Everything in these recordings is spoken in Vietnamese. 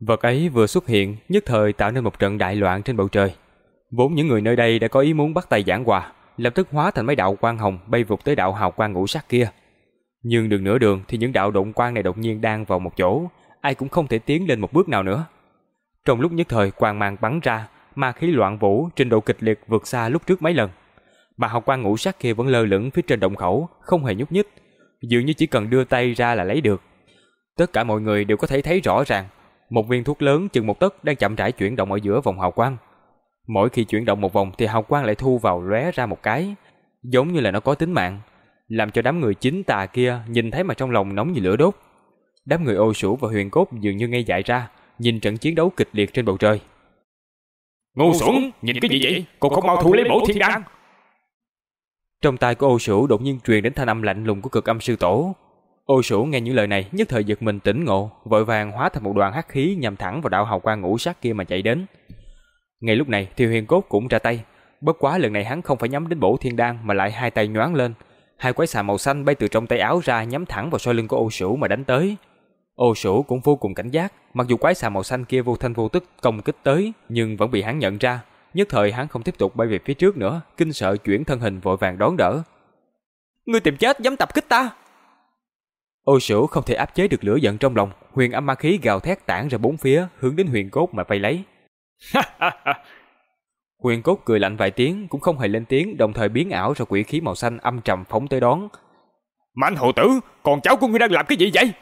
Vật ấy vừa xuất hiện, nhất thời tạo nên một trận đại loạn trên bầu trời. Vốn những người nơi đây đã có ý muốn bắt tay giảng hòa, lập tức hóa thành mấy đạo quang hồng bay vụt tới đạo hào quang ngũ sắc kia. Nhưng đường nửa đường thì những đạo động quang này đột nhiên đang vào một chỗ, ai cũng không thể tiến lên một bước nào nữa. Trong lúc nhất thời quang mang bắn ra, ma khí loạn vũ, trình độ kịch liệt vượt xa lúc trước mấy lần. Mà hào quang ngũ sắc kia vẫn lơ lửng phía trên động khẩu, không hề nhúc nhích, dường như chỉ cần đưa tay ra là lấy được. Tất cả mọi người đều có thể thấy rõ ràng, một viên thuốc lớn chừng một tấc đang chậm rãi chuyển động ở giữa vòng hào quang. Mỗi khi chuyển động một vòng thì hào quang lại thu vào lóe ra một cái, giống như là nó có tính mạng, làm cho đám người chính tà kia nhìn thấy mà trong lòng nóng như lửa đốt. Đám người ô sủ và huyền cốt dường như ngây dại ra, nhìn trận chiến đấu kịch liệt trên bầu trời. Ngu xuẩn, nhìn cái gì vậy? Còn không mau thu lấy bổ thiên đan. Trong tai của ô sủ đột nhiên truyền đến thanh âm lạnh lùng của cực âm sư tổ. Ô sủ nghe những lời này nhất thời giật mình tỉnh ngộ, vội vàng hóa thành một đoàn hắc khí nhằm thẳng vào đạo hào quang ngũ sắc kia mà chạy đến. Ngay lúc này, Thiều Huyền Cốt cũng ra tay, bất quá lần này hắn không phải nhắm đến bổ thiên đan mà lại hai tay nhoáng lên, hai quái xà màu xanh bay từ trong tay áo ra nhắm thẳng vào sau lưng của Ô Sủ mà đánh tới. Ô Sủ cũng vô cùng cảnh giác, mặc dù quái xà màu xanh kia vô thanh vô tức công kích tới, nhưng vẫn bị hắn nhận ra. Nhất thời hắn không tiếp tục bay về phía trước nữa, kinh sợ chuyển thân hình vội vàng đón đỡ. Ngươi tìm chết dám tập kích ta? Ô Sủ không thể áp chế được lửa giận trong lòng, huyền âm ma khí gào thét tản ra bốn phía, hướng đến huyền cốt mà vây lấy. huyền cốt cười lạnh vài tiếng, cũng không hề lên tiếng, đồng thời biến ảo ra quỷ khí màu xanh âm trầm phóng tới đón. Mạnh hồ tử, còn cháu của ngươi đang làm cái gì vậy?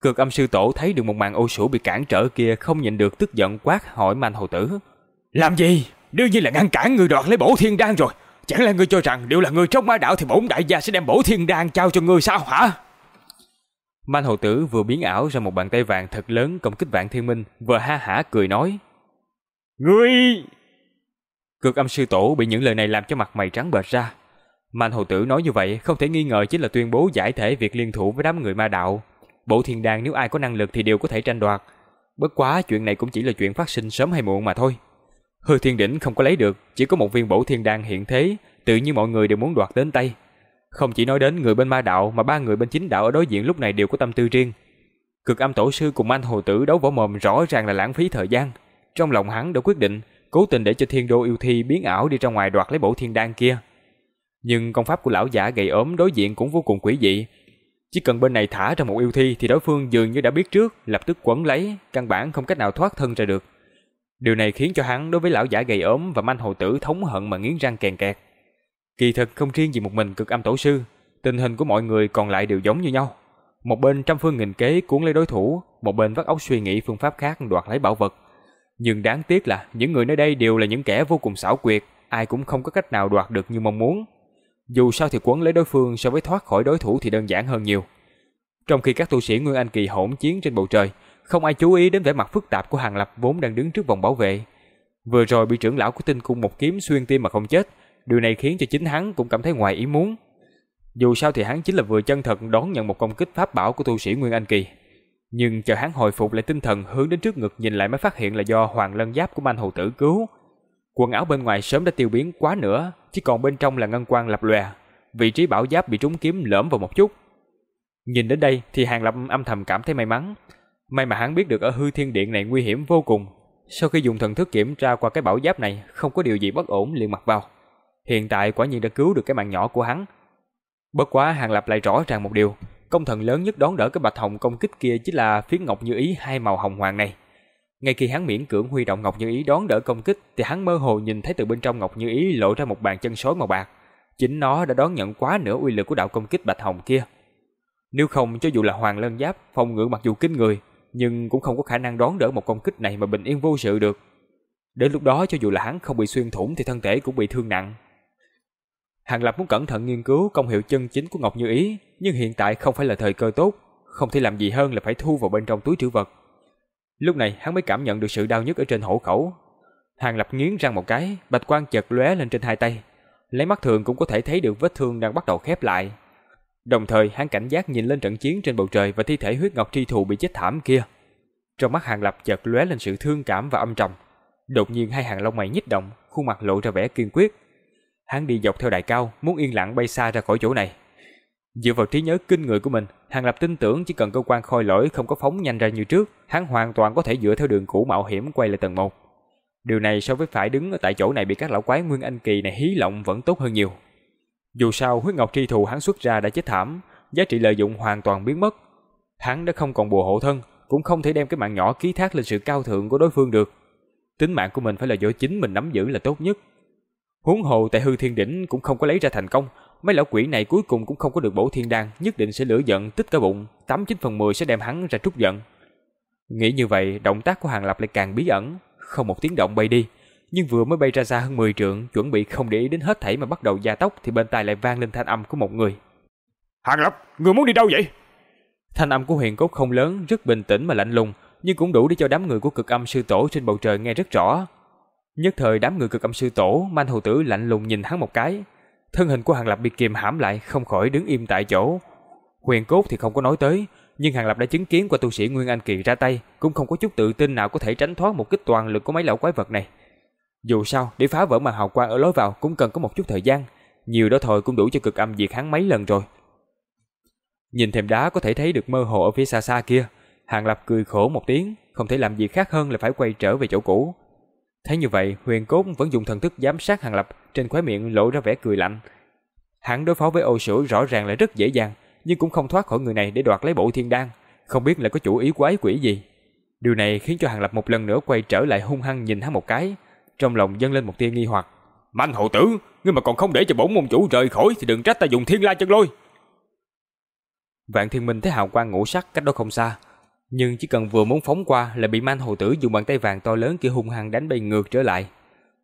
Cực âm sư tổ thấy được một màn ô sủ bị cản trở kia không nhịn được tức giận quát hỏi manh hồ tử. Làm gì? Đương nhiên là ngăn cản người đoạt lấy bổ thiên đan rồi. Chẳng lẽ ngươi cho rằng đều là người trong ma đạo thì bổn đại gia sẽ đem bổ thiên đan trao cho ngươi sao hả? Manh hồ tử vừa biến ảo ra một bàn tay vàng thật lớn công kích vạn thiên minh, vừa ha hả cười nói. Ngươi... Cực âm sư tổ bị những lời này làm cho mặt mày trắng bệch ra. Manh hồ tử nói như vậy không thể nghi ngờ chính là tuyên bố giải thể việc liên thủ với đám người ma đạo. Bộ thiên đan nếu ai có năng lực thì đều có thể tranh đoạt. Bất quá chuyện này cũng chỉ là chuyện phát sinh sớm hay muộn mà thôi. Hư thiên đỉnh không có lấy được, chỉ có một viên bổ thiên đan hiện thế, tự nhiên mọi người đều muốn đoạt đến tay. Không chỉ nói đến người bên ma đạo mà ba người bên chính đạo ở đối diện lúc này đều có tâm tư riêng. Cực âm tổ sư cùng anh hồ tử đấu võ mồm rõ ràng là lãng phí thời gian. Trong lòng hắn đã quyết định, cố tình để cho thiên đô yêu thi biến ảo đi ra ngoài đoạt lấy bổ thiên đan kia. Nhưng công pháp của lão giả gầy ốm đối diện cũng vô cùng quỷ dị, chỉ cần bên này thả ra một yêu thi thì đối phương dường như đã biết trước, lập tức quấn lấy, căn bản không cách nào thoát thân ra được. Điều này khiến cho hắn đối với lão giả gầy ốm và manh hồ tử thống hận mà nghiến răng kèn kẹt. Kỳ thực không riêng gì một mình cực âm tổ sư, tình hình của mọi người còn lại đều giống như nhau. Một bên trăm phương nghìn kế cuốn lấy đối thủ, một bên vắt óc suy nghĩ phương pháp khác đoạt lấy bảo vật. Nhưng đáng tiếc là những người nơi đây đều là những kẻ vô cùng xảo quyệt, ai cũng không có cách nào đoạt được như mong muốn. Dù sao thì quấn lấy đối phương so với thoát khỏi đối thủ thì đơn giản hơn nhiều. Trong khi các tu sĩ Nguyên Anh Kỳ hỗn chiến trên bầu trời, không ai chú ý đến vẻ mặt phức tạp của Hàng Lập vốn đang đứng trước vòng bảo vệ. Vừa rồi bị trưởng lão của tinh cung một kiếm xuyên tim mà không chết, điều này khiến cho chính hắn cũng cảm thấy ngoài ý muốn. Dù sao thì hắn chính là vừa chân thật đón nhận một công kích pháp bảo của tu sĩ Nguyên Anh Kỳ. Nhưng chờ hắn hồi phục lại tinh thần hướng đến trước ngực nhìn lại mới phát hiện là do hoàng lân giáp của manh hầu tử cứu. Quần áo bên ngoài sớm đã tiêu biến quá nữa, chỉ còn bên trong là ngân quang lập lòe. Vị trí bảo giáp bị trúng kiếm lõm vào một chút. Nhìn đến đây thì Hàng Lập âm thầm cảm thấy may mắn. May mà hắn biết được ở hư thiên điện này nguy hiểm vô cùng. Sau khi dùng thần thức kiểm tra qua cái bảo giáp này, không có điều gì bất ổn liền mặc vào. Hiện tại quả nhiên đã cứu được cái mạng nhỏ của hắn. Bất quá Hàng Lập lại rõ ràng một điều, công thần lớn nhất đón đỡ cái bạch hồng công kích kia chính là phiến ngọc như ý hai màu hồng hoàng này. Ngay khi hắn miễn cưỡng huy động Ngọc Như Ý đón đỡ công kích thì hắn mơ hồ nhìn thấy từ bên trong Ngọc Như Ý lộ ra một bàn chân sói màu bạc. Chính nó đã đón nhận quá nửa uy lực của đạo công kích Bạch Hồng kia. Nếu không cho dù là Hoàng Lân Giáp phòng ngự mặc dù kinh người, nhưng cũng không có khả năng đón đỡ một công kích này mà bình yên vô sự được. Đến lúc đó cho dù là hắn không bị xuyên thủng thì thân thể cũng bị thương nặng. Hàng Lập muốn cẩn thận nghiên cứu công hiệu chân chính của Ngọc Như Ý, nhưng hiện tại không phải là thời cơ tốt, không thể làm gì hơn là phải thu vào bên trong túi trữ vật. Lúc này hắn mới cảm nhận được sự đau nhức ở trên hổ khẩu. Hàng Lập nghiến răng một cái, bạch quang chợt lóe lên trên hai tay. Lấy mắt thường cũng có thể thấy được vết thương đang bắt đầu khép lại. Đồng thời hắn cảnh giác nhìn lên trận chiến trên bầu trời và thi thể huyết ngọc tri thù bị chết thảm kia. Trong mắt Hàng Lập chợt lóe lên sự thương cảm và âm trầm. Đột nhiên hai hàng lông mày nhích động, khuôn mặt lộ ra vẻ kiên quyết. Hắn đi dọc theo đài cao, muốn yên lặng bay xa ra khỏi chỗ này. Dựa vào trí nhớ kinh người của mình, Hàng Lập tin tưởng chỉ cần cơ quan khôi lỗi không có phóng nhanh ra như trước, hắn hoàn toàn có thể dựa theo đường cũ mạo hiểm quay lại tầng 1. Điều này so với phải đứng ở tại chỗ này bị các lão quái Nguyên Anh Kỳ này hí lộng vẫn tốt hơn nhiều. Dù sao huyết ngọc tri thù hắn xuất ra đã chết thảm, giá trị lợi dụng hoàn toàn biến mất. Hắn đã không còn bùa hộ thân, cũng không thể đem cái mạng nhỏ ký thác lên sự cao thượng của đối phương được. Tính mạng của mình phải là do chính mình nắm giữ là tốt nhất. Huống hồ tại hư thiên đỉnh cũng không có lấy ra thành công, mấy lão quỷ này cuối cùng cũng không có được bổ thiên đan, nhất định sẽ lửa giận tích cả bụng, tám chín phần mười sẽ đem hắn ra trút giận. Nghĩ như vậy, động tác của Hàng Lập lại càng bí ẩn, không một tiếng động bay đi, nhưng vừa mới bay ra xa hơn 10 trượng, chuẩn bị không để ý đến hết thảy mà bắt đầu gia tốc thì bên tai lại vang lên thanh âm của một người. Hàng Lập, người muốn đi đâu vậy? Thanh âm của Huyền Cốt không lớn, rất bình tĩnh mà lạnh lùng, nhưng cũng đủ để cho đám người của cực âm sư tổ trên bầu trời nghe rất rõ. Nhất thời đám người cực âm sư tổ, manh hầu tử lạnh lùng nhìn hắn một cái. Thân hình của Hàng Lập bị kìm hãm lại, không khỏi đứng im tại chỗ. Huyền Cốt thì không có nói tới, nhưng Hàng Lập đã chứng kiến qua tu sĩ Nguyên Anh Kỳ ra tay, cũng không có chút tự tin nào có thể tránh thoát một kích toàn lực của mấy lão quái vật này. Dù sao, để phá vỡ màn hào quang ở lối vào cũng cần có một chút thời gian, nhiều đó thôi cũng đủ cho cực âm diệt hắn mấy lần rồi. Nhìn thềm đá có thể thấy được mơ hồ ở phía xa xa kia, Hàng Lập cười khổ một tiếng, không thể làm gì khác hơn là phải quay trở về chỗ cũ. Thấy như vậy, Huyền Cốt vẫn dùng thần thức giám sát Hàng Lập, trên khóe miệng lộ ra vẻ cười lạnh. Hắn đối phó với Ô Sửu rõ ràng là rất dễ dàng, nhưng cũng không thoát khỏi người này để đoạt lấy bộ thiên đan, không biết là có chủ ý quái quỷ gì. Điều này khiến cho Hàng Lập một lần nữa quay trở lại hung hăng nhìn hắn một cái, trong lòng dâng lên một tia nghi hoặc. Manh hậu tử, ngươi mà còn không để cho bổn môn chủ rời khỏi thì đừng trách ta dùng thiên la chân lôi. Vạn Thiên Minh thấy hào quang ngũ sắc cách đó không xa, nhưng chỉ cần vừa muốn phóng qua là bị man hồ tử dùng bàn tay vàng to lớn kia hung hăng đánh bay ngược trở lại.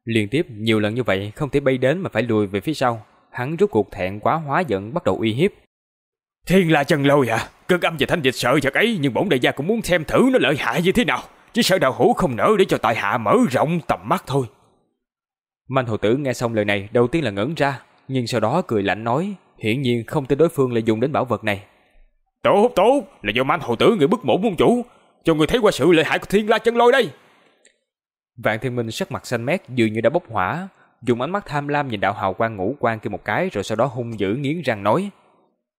Liên tiếp nhiều lần như vậy không thể bay đến mà phải lùi về phía sau, hắn rút cuộc thẹn quá hóa giận bắt đầu uy hiếp. Thiên la chân lôi à, cơn âm và thanh dịch sợ vật ấy nhưng bổn đại gia cũng muốn xem thử nó lợi hại như thế nào. Chỉ sợ đạo hữu không nỡ để cho tại hạ mở rộng tầm mắt thôi. Man hồ tử nghe xong lời này đầu tiên là ngẩn ra, nhưng sau đó cười lạnh nói, hiển nhiên không tin đối phương lại dùng đến bảo vật này. Tốt tốt, là do man hồ tử người bức bổn môn chủ, cho người thấy qua sự lợi hại của thiên la chân lôi đây. Vạn Thiên Minh sắc mặt xanh mét dường như đã bốc hỏa, dùng ánh mắt tham lam nhìn đạo hào quang ngũ quan kia một cái rồi sau đó hung dữ nghiến răng nói.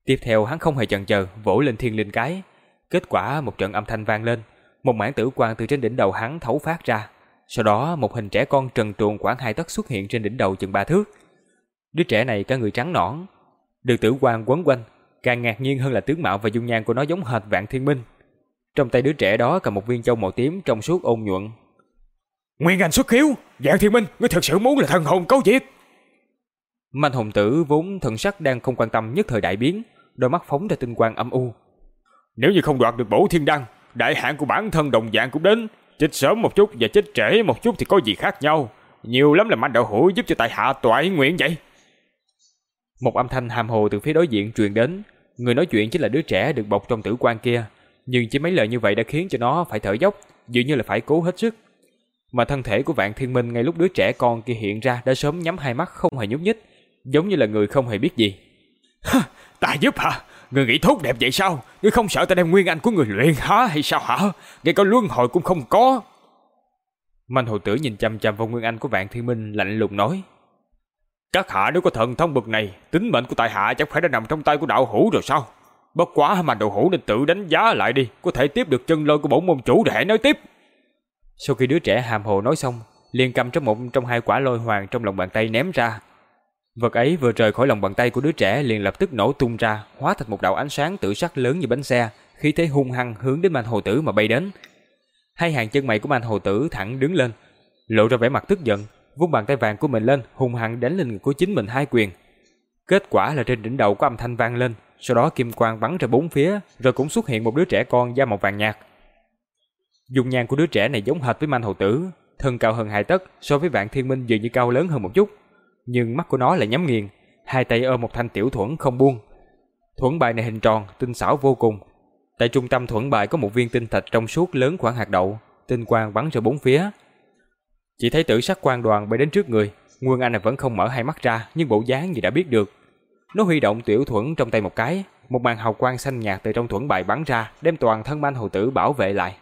Tiếp theo hắn không hề chần chờ, vỗ lên thiên linh cái. Kết quả một trận âm thanh vang lên, một mảng tử quang từ trên đỉnh đầu hắn thấu phát ra. Sau đó một hình trẻ con trần truồng khoảng hai tấc xuất hiện trên đỉnh đầu chừng ba thước. Đứa trẻ này cả người trắng nõn, được tử quang quấn quanh, càng ngạc nhiên hơn là tướng mạo và dung nhan của nó giống hệt Vạn Thiên Minh. Trong tay đứa trẻ đó cầm một viên châu màu tím trong suốt ôn nhuận. Nguyên Anh xuất hiếu, Vạn Thiên Minh, ngươi thật sự muốn là thần hồn câu diệt? Mạnh hồng tử vốn thần sắc đang không quan tâm nhất thời đại biến, đôi mắt phóng ra tinh quang âm u. Nếu như không đoạt được bổ thiên đăng, đại hạn của bản thân đồng dạng cũng đến, chết sớm một chút và chết trễ một chút thì có gì khác nhau, nhiều lắm là mạnh đạo hữu giúp cho tại hạ toại nguyện vậy. Một âm thanh hàm hồ từ phía đối diện truyền đến, người nói chuyện chính là đứa trẻ được bọc trong tử quan kia, nhưng chỉ mấy lời như vậy đã khiến cho nó phải thở dốc, dường như là phải cố hết sức. Mà thân thể của Vạn Thiên Minh ngay lúc đứa trẻ con kia hiện ra đã sớm nhắm hai mắt không hề nhúc nhích, giống như là người không hề biết gì. ta giúp hả? Người nghĩ thốt đẹp vậy sao? Ngươi không sợ ta đem nguyên anh của người luyện hả hay sao hả? Ngay cả luân hồi cũng không có. Mạnh hồ tử nhìn chăm chăm vào nguyên anh của Vạn Thiên Minh lạnh lùng nói. Các hạ nếu có thần thông bực này, tính mệnh của tại hạ chắc phải đã nằm trong tay của đạo hữu rồi sao? Bất quá mà đạo hữu nên tự đánh giá lại đi, có thể tiếp được chân lôi của bổn môn chủ để hãy nói tiếp. Sau khi đứa trẻ hàm hồ nói xong, liền cầm trong một trong hai quả lôi hoàng trong lòng bàn tay ném ra. Vật ấy vừa rời khỏi lòng bàn tay của đứa trẻ liền lập tức nổ tung ra, hóa thành một đạo ánh sáng tử sắc lớn như bánh xe, khí thế hung hăng hướng đến man hồ tử mà bay đến. Hai hàng chân mày của man hồ tử thẳng đứng lên, lộ ra vẻ mặt tức giận, vung bàn tay vàng của mình lên, hung hăng đánh lên người của chính mình hai quyền. Kết quả là trên đỉnh đầu có âm thanh vang lên, sau đó kim quang bắn ra bốn phía, rồi cũng xuất hiện một đứa trẻ con da màu vàng nhạt. Dung nhan của đứa trẻ này giống hệt với man hồ tử, thân cao hơn hai tấc, so với vạn thiên minh dường như cao lớn hơn một chút, nhưng mắt của nó lại nhắm nghiền, hai tay ôm một thanh tiểu thuẫn không buông. Thuẫn bài này hình tròn, tinh xảo vô cùng. Tại trung tâm thuẫn bài có một viên tinh thạch trong suốt lớn khoảng hạt đậu, tinh quang bắn ra bốn phía, chỉ thấy tử sắc quan đoàn bay đến trước người, Nguyên Anh vẫn không mở hai mắt ra, nhưng bộ dáng gì đã biết được. Nó huy động tiểu thuẫn trong tay một cái, một màn hào quang xanh nhạt từ trong thuẫn bài bắn ra, đem toàn thân manh hồ tử bảo vệ lại.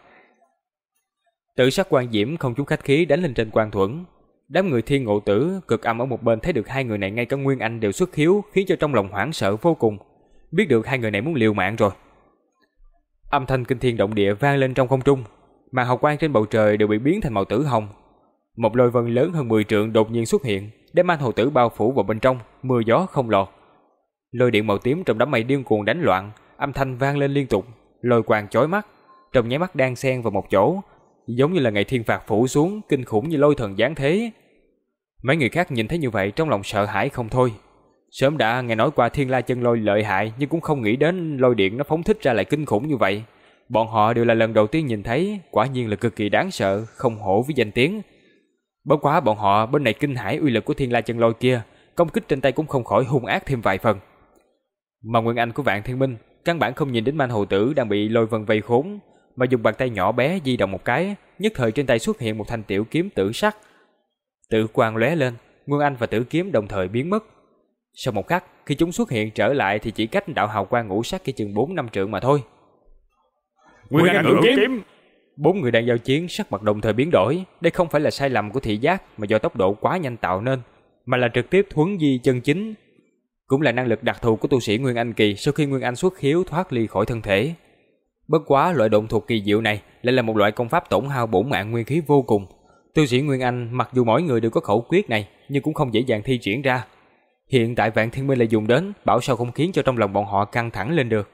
Tử sắc quan diễm không chút khách khí đánh lên trên quan thuẫn. Đám người thiên ngộ tử cực âm ở một bên thấy được hai người này ngay cả Nguyên Anh đều xuất hiếu, khiến cho trong lòng hoảng sợ vô cùng. biết được hai người này muốn liều mạng rồi. Âm thanh kinh thiên động địa vang lên trong không trung, màn hào quang trên bầu trời đều bị biến thành màu tử hồng. Một lôi vân lớn hơn 10 trượng đột nhiên xuất hiện, đem anh hồ tử bao phủ vào bên trong, mưa gió không lọt. Lôi điện màu tím trong đám mây điên cuồng đánh loạn, âm thanh vang lên liên tục, lôi quang chói mắt, trong nháy mắt đang xen vào một chỗ, giống như là ngày thiên phạt phủ xuống, kinh khủng như lôi thần giáng thế. Mấy người khác nhìn thấy như vậy trong lòng sợ hãi không thôi. Sớm đã nghe nói qua thiên la chân lôi lợi hại nhưng cũng không nghĩ đến lôi điện nó phóng thích ra lại kinh khủng như vậy. Bọn họ đều là lần đầu tiên nhìn thấy, quả nhiên là cực kỳ đáng sợ, không hổ với danh tiếng. Bất quá bọn họ bên này kinh hãi uy lực của thiên la chân lôi kia, công kích trên tay cũng không khỏi hung ác thêm vài phần. Mà Nguyên Anh của Vạn Thiên Minh căn bản không nhìn đến man hồ tử đang bị lôi vân vây khốn, mà dùng bàn tay nhỏ bé di động một cái, nhất thời trên tay xuất hiện một thanh tiểu kiếm tử sắc. Tử quang lóe lên, Nguyên Anh và tử kiếm đồng thời biến mất. Sau một khắc, khi chúng xuất hiện trở lại thì chỉ cách đạo hào quang ngũ sắc kia chừng 4 năm trượng mà thôi. Nguyên Anh ngũ kiếm. Bốn người đang giao chiến sắc mặt đồng thời biến đổi, đây không phải là sai lầm của thị giác mà do tốc độ quá nhanh tạo nên, mà là trực tiếp thuấn di chân chính. Cũng là năng lực đặc thù của tu sĩ Nguyên Anh kỳ sau khi Nguyên Anh xuất khiếu thoát ly khỏi thân thể. Bất quá loại động thuật kỳ diệu này lại là một loại công pháp tổn hao bổn mạng nguyên khí vô cùng. tiêu sĩ Nguyên Anh mặc dù mỗi người đều có khẩu quyết này, nhưng cũng không dễ dàng thi triển ra. Hiện tại Vạn Thiên Minh lại dùng đến, bảo sao không khiến cho trong lòng bọn họ căng thẳng lên được.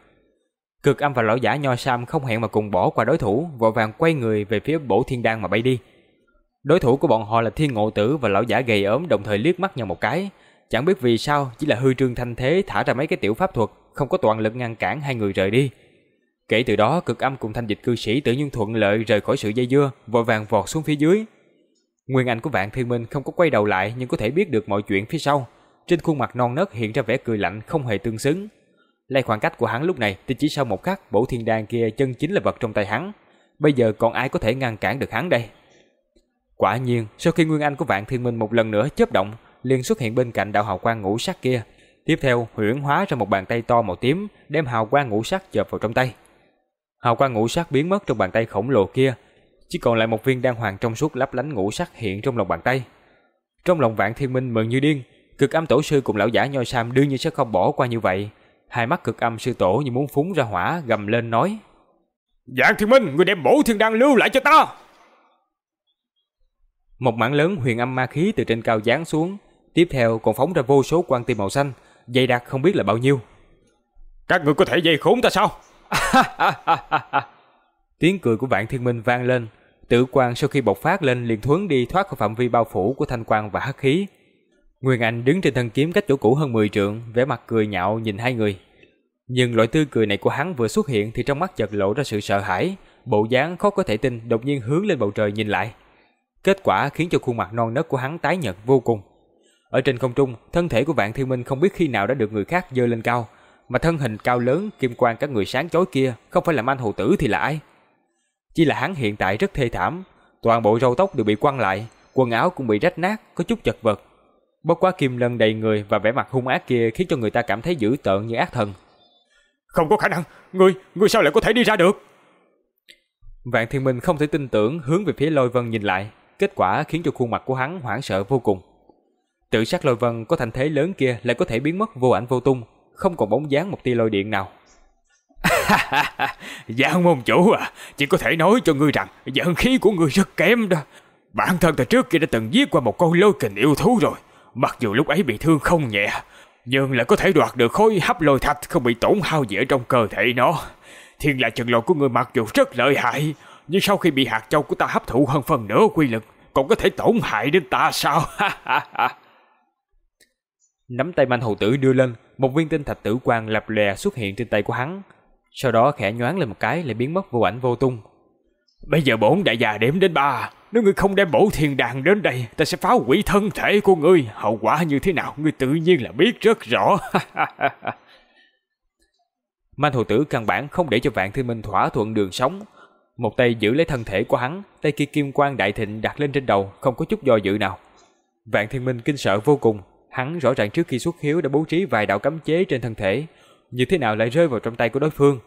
Cực Âm và lão giả Nho Sam không hẹn mà cùng bỏ qua đối thủ, vội vàng quay người về phía Bổ Thiên Đan mà bay đi. Đối thủ của bọn họ là Thiên Ngộ Tử và lão giả gầy ốm đồng thời liếc mắt nhau một cái, chẳng biết vì sao chỉ là hư trương thanh thế thả ra mấy cái tiểu pháp thuật, không có toàn lực ngăn cản hai người rời đi. Kể từ đó, cực âm cùng thanh dịch cư sĩ tự nhiên thuận lợi rời khỏi sự dây dưa, vội vàng vọt xuống phía dưới. Nguyên Anh của Vạn Thiên Minh không có quay đầu lại nhưng có thể biết được mọi chuyện phía sau. Trên khuôn mặt non nớt hiện ra vẻ cười lạnh không hề tương xứng. Lấy khoảng cách của hắn lúc này thì chỉ sau một khắc bổ thiên đan kia chân chính là vật trong tay hắn. Bây giờ còn ai có thể ngăn cản được hắn đây? Quả nhiên, sau khi Nguyên Anh của Vạn Thiên Minh một lần nữa chớp động, liền xuất hiện bên cạnh đạo hào quang ngũ sắc kia. Tiếp theo, huyễn hóa ra một bàn tay to màu tím, đem hào quang ngũ sắc chộp vào trong tay. Hào quang ngũ sắc biến mất trong bàn tay khổng lồ kia, chỉ còn lại một viên đan hoàng trong suốt lấp lánh ngũ sắc hiện trong lòng bàn tay. Trong lòng Vạn Thiên Minh mừng như điên, cực âm tổ sư cùng lão giả nhoi sam đương nhiên sẽ không bỏ qua như vậy. Hai mắt cực âm sư tổ như muốn phúng ra hỏa gầm lên nói: "Vạn Thiên Minh, người đem bổ thiên đan lưu lại cho ta!" Một mảng lớn huyền âm ma khí từ trên cao giáng xuống, tiếp theo còn phóng ra vô số quang tim màu xanh, dày đặc không biết là bao nhiêu. Các người có thể dây khốn ta sao? Tiếng cười của Vạn Thiên Minh vang lên, tử quang sau khi bộc phát lên liền thuấn đi thoát khỏi phạm vi bao phủ của thanh quang và hắc khí. Nguyên Anh đứng trên thân kiếm cách chỗ cũ hơn 10 trượng, vẻ mặt cười nhạo nhìn hai người. Nhưng loại tươi cười này của hắn vừa xuất hiện thì trong mắt chợt lộ ra sự sợ hãi, bộ dáng khó có thể tin đột nhiên hướng lên bầu trời nhìn lại. Kết quả khiến cho khuôn mặt non nớt của hắn tái nhợt vô cùng. Ở trên không trung, thân thể của Vạn Thiên Minh không biết khi nào đã được người khác dơ lên cao, mà thân hình cao lớn, kim quang các người sáng chói kia không phải là Man Hầu Tử thì là ai? Chỉ là hắn hiện tại rất thê thảm, toàn bộ râu tóc đều bị quăng lại, quần áo cũng bị rách nát, có chút chật vật. Bất quá kim lân đầy người và vẻ mặt hung ác kia khiến cho người ta cảm thấy dữ tợn như ác thần. Không có khả năng, ngươi, ngươi sao lại có thể đi ra được? Vạn Thiên Minh không thể tin tưởng hướng về phía Lôi Vân nhìn lại, kết quả khiến cho khuôn mặt của hắn hoảng sợ vô cùng. Tự sát Lôi Vân có thành thế lớn kia lại có thể biến mất vô ảnh vô tung, không còn bóng dáng một tia lôi điện nào. Giang môn chủ à, chỉ có thể nói cho ngươi rằng giận khí của ngươi rất kém đó. Bản thân từ trước kia đã từng giết qua một con lôi kình yêu thú rồi. Mặc dù lúc ấy bị thương không nhẹ, nhưng lại có thể đoạt được khối hấp lôi thạch không bị tổn hao gì ở trong cơ thể nó. Thiên là chân lôi của ngươi mặc dù rất lợi hại, nhưng sau khi bị hạt châu của ta hấp thụ hơn phần nửa quy lực, còn có thể tổn hại đến ta sao? Nắm tay manh hầu tử đưa lên, một viên tinh thạch tử quang lập lè xuất hiện trên tay của hắn. Sau đó khẽ nhoáng lên một cái lại biến mất vô ảnh vô tung. Bây giờ bổn đại già đếm đến ba, nếu ngươi không đem bổ thiên đàn đến đây, ta sẽ phá hủy thân thể của ngươi. Hậu quả như thế nào, ngươi tự nhiên là biết rất rõ. Man hồ tử căn bản không để cho vạn thiên minh thỏa thuận đường sống. Một tay giữ lấy thân thể của hắn, tay kia kim quang đại thịnh đặt lên trên đầu, không có chút do dự nào. Vạn thiên minh kinh sợ vô cùng, Hắn rõ ràng trước khi xuất hiếu đã bố trí vài đạo cấm chế trên thân thể, như thế nào lại rơi vào trong tay của đối phương.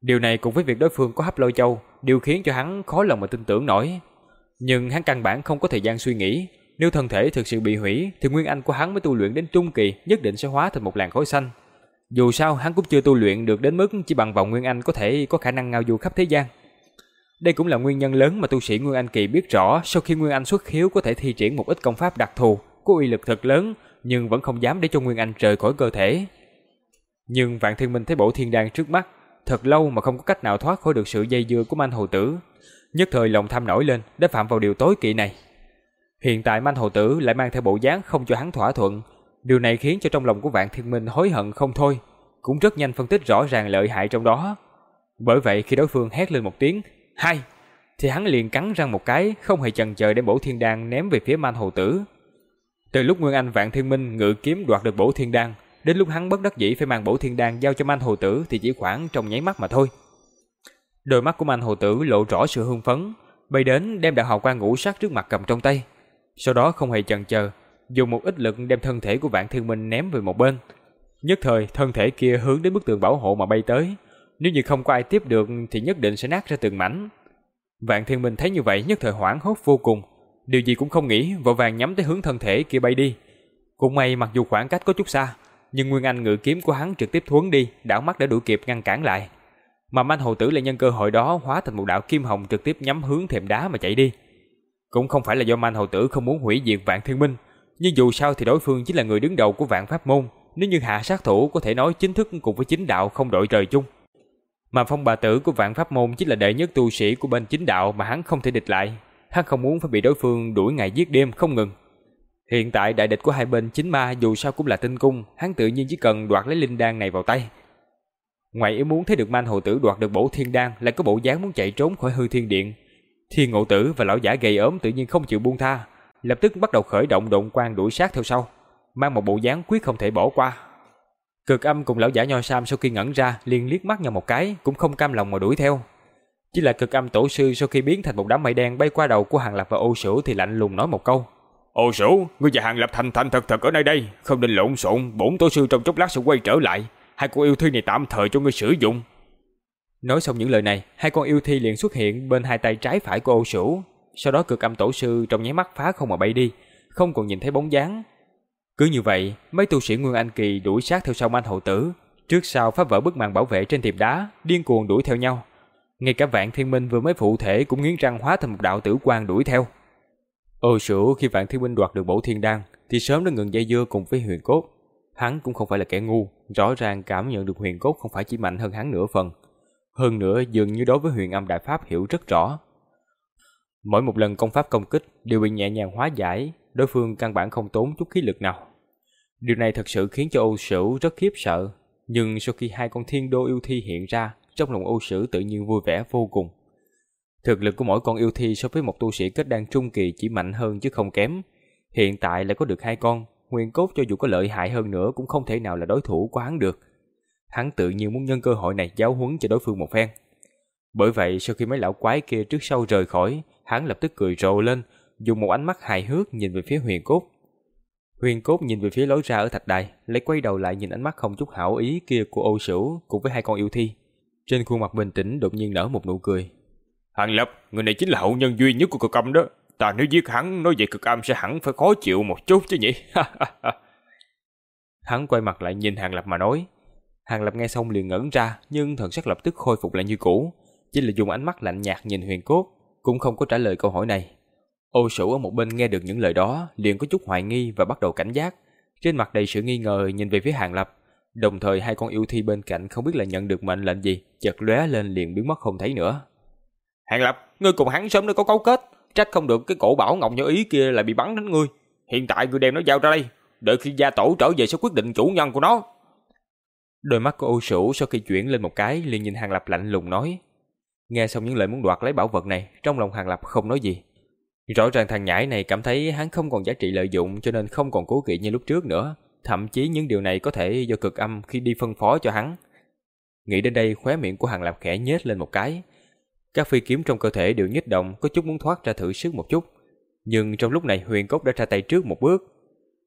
Điều này cùng với việc đối phương có hấp lôi châu, điều khiến cho hắn khó lòng mà tin tưởng nổi. Nhưng hắn căn bản không có thời gian suy nghĩ, nếu thân thể thực sự bị hủy thì nguyên anh của hắn mới tu luyện đến trung kỳ nhất định sẽ hóa thành một làn khói xanh. Dù sao hắn cũng chưa tu luyện được đến mức chỉ bằng vòng Nguyên Anh có thể có khả năng ngao du khắp thế gian. Đây cũng là nguyên nhân lớn mà tu sĩ Nguyên Anh kỳ biết rõ sau khi Nguyên Anh xuất khiếu có thể thi triển một ít công pháp đặc thù, có uy lực thật lớn, nhưng vẫn không dám để cho Nguyên Anh rời khỏi cơ thể. Nhưng Vạn Thiên Minh thấy bộ thiên đan trước mắt, thật lâu mà không có cách nào thoát khỏi được sự dây dưa của manh hồ tử. Nhất thời lòng tham nổi lên, đã phạm vào điều tối kỵ này. Hiện tại manh hồ tử lại mang theo bộ dáng không cho hắn thỏa thuận. Điều này khiến cho trong lòng của Vạn Thiên Minh hối hận không thôi, cũng rất nhanh phân tích rõ ràng lợi hại trong đó. Bởi vậy khi đối phương hét lên một tiếng, hai, thì hắn liền cắn răng một cái, không hề chần chờ để bổ thiên đan ném về phía manh hồ tử. Từ lúc Nguyên Anh Vạn Thiên Minh ngự kiếm đoạt được bổ thiên đan, đến lúc hắn bất đắc dĩ phải mang bổ thiên đan giao cho Man hồ tử thì chỉ khoảng trong nháy mắt mà thôi. Đôi mắt của Man hồ tử lộ rõ sự hưng phấn, bay đến đem đạo hào quang ngũ sắc trước mặt cầm trong tay. Sau đó không hề chần chờ, dùng một ít lực đem thân thể của Vạn Thiên Minh ném về một bên. Nhất thời, thân thể kia hướng đến bức tường bảo hộ mà bay tới. Nếu như không có ai tiếp được thì nhất định sẽ nát ra từng mảnh. Vạn Thiên Minh thấy như vậy nhất thời hoảng hốt vô cùng, điều gì cũng không nghĩ, vội vàng nhắm tới hướng thân thể kia bay đi. Cũng may mặc dù khoảng cách có chút xa, nhưng Nguyên Anh ngự kiếm của hắn trực tiếp thuấn đi, đảo mắt đã đuổi kịp ngăn cản lại. Mà Manh Hồ Tử lại nhân cơ hội đó hóa thành một đạo kim hồng trực tiếp nhắm hướng thềm đá mà chạy đi. Cũng không phải là do Manh Hồ Tử không muốn hủy diệt Vạn Thiên Minh, nhưng dù sao thì đối phương chính là người đứng đầu của Vạn Pháp môn, nếu như hạ sát thủ có thể nói chính thức cùng với chính đạo không đội trời chung. Mà phong bà tử của vạn pháp môn chính là đệ nhất tu sĩ của bên chính đạo mà hắn không thể địch lại. Hắn không muốn phải bị đối phương đuổi ngày giết đêm không ngừng. Hiện tại đại địch của hai bên chính ma dù sao cũng là tinh cung, hắn tự nhiên chỉ cần đoạt lấy linh đan này vào tay. Ngoài ý muốn thấy được man hồ tử đoạt được bổ thiên đan lại có bộ dáng muốn chạy trốn khỏi hư thiên điện. Thiên ngộ tử và lão giả gầy ốm tự nhiên không chịu buông tha, lập tức bắt đầu khởi động động quang đuổi sát theo sau, mang một bộ dáng quyết không thể bỏ qua. Cực âm cùng lão giả nho sam sau khi ngẩn ra liền liếc mắt nhau một cái, cũng không cam lòng mà đuổi theo. Chỉ là cực âm tổ sư sau khi biến thành một đám mây đen bay qua đầu của Hàng Lập và Ô Sửu thì lạnh lùng nói một câu. Ô Sửu, ngươi và Hàng Lập thành thành thật thật ở đây đây, không nên lộn xộn, bổn tổ sư trong chốc lát sẽ quay trở lại. Hai con yêu thi này tạm thời cho ngươi sử dụng. Nói xong những lời này, hai con yêu thi liền xuất hiện bên hai tay trái phải của Ô Sửu. Sau đó cực âm tổ sư trong nháy mắt phá không mà bay đi, không còn nhìn thấy bóng dáng, cứ như vậy, mấy tu sĩ Nguyên Anh Kỳ đuổi sát theo sau anh hậu tử, trước sau phá vỡ bức màn bảo vệ trên tiệm đá, điên cuồng đuổi theo nhau. Ngay cả Vạn Thiên Minh vừa mới phụ thể cũng nghiến răng hóa thành một đạo tử quang đuổi theo. Ô sữa khi Vạn Thiên Minh đoạt được bổ thiên đan, thì sớm đã ngừng dây dưa cùng với huyền cốt. Hắn cũng không phải là kẻ ngu, rõ ràng cảm nhận được huyền cốt không phải chỉ mạnh hơn hắn nửa phần. Hơn nữa dường như đối với huyền âm đại pháp hiểu rất rõ. Mỗi một lần công pháp công kích đều bị nhẹ nhàng hóa giải, đối phương căn bản không tốn chút khí lực nào. Điều này thật sự khiến cho Âu Sửu rất khiếp sợ, nhưng sau khi hai con thiên đô yêu thi hiện ra, trong lòng Âu Sử tự nhiên vui vẻ vô cùng. Thực lực của mỗi con yêu thi so với một tu sĩ kết đan trung kỳ chỉ mạnh hơn chứ không kém. Hiện tại lại có được hai con, nguyên cốt cho dù có lợi hại hơn nữa cũng không thể nào là đối thủ của hắn được. Hắn tự nhiên muốn nhân cơ hội này giáo huấn cho đối phương một phen. Bởi vậy sau khi mấy lão quái kia trước sau rời khỏi, hắn lập tức cười rộ lên, dùng một ánh mắt hài hước nhìn về phía huyền cốt. Huyền cốt nhìn về phía lối ra ở thạch đài, lại quay đầu lại nhìn ánh mắt không chút hảo ý kia của ô sửu cùng với hai con yêu thi. Trên khuôn mặt bình tĩnh đột nhiên nở một nụ cười. Hàng Lập, người này chính là hậu nhân duy nhất của cực âm đó. Ta nếu giết hắn, nói vậy cực âm sẽ hẳn phải khó chịu một chút chứ nhỉ. hắn quay mặt lại nhìn Hàng Lập mà nói. Hàng Lập nghe xong liền ngẩn ra, nhưng thần sắc lập tức khôi phục lại như cũ. Chỉ là dùng ánh mắt lạnh nhạt nhìn huyền cốt, cũng không có trả lời câu hỏi này. Ô Sửu ở một bên nghe được những lời đó, liền có chút hoài nghi và bắt đầu cảnh giác. Trên mặt đầy sự nghi ngờ nhìn về phía Hàng Lập, đồng thời hai con yêu thi bên cạnh không biết là nhận được mệnh lệnh gì, chợt lóe lên liền biến mất không thấy nữa. Hàng Lập, ngươi cùng hắn sớm đã có cấu kết, trách không được cái cổ bảo ngọc nhỏ ý kia lại bị bắn đến ngươi. Hiện tại ngươi đem nó giao ra đây, đợi khi gia tổ trở về sẽ quyết định chủ nhân của nó. Đôi mắt của Ô Sửu sau khi chuyển lên một cái liền nhìn Hàng Lập lạnh lùng nói. Nghe xong những lời muốn đoạt lấy bảo vật này, trong lòng Hàng Lập không nói gì, Rõ ràng thằng nhãi này cảm thấy hắn không còn giá trị lợi dụng cho nên không còn cố kỵ như lúc trước nữa. Thậm chí những điều này có thể do cực âm khi đi phân phó cho hắn. Nghĩ đến đây khóe miệng của Hàng Lập khẽ nhếch lên một cái. Các phi kiếm trong cơ thể đều nhích động có chút muốn thoát ra thử sức một chút. Nhưng trong lúc này huyền cốt đã ra tay trước một bước.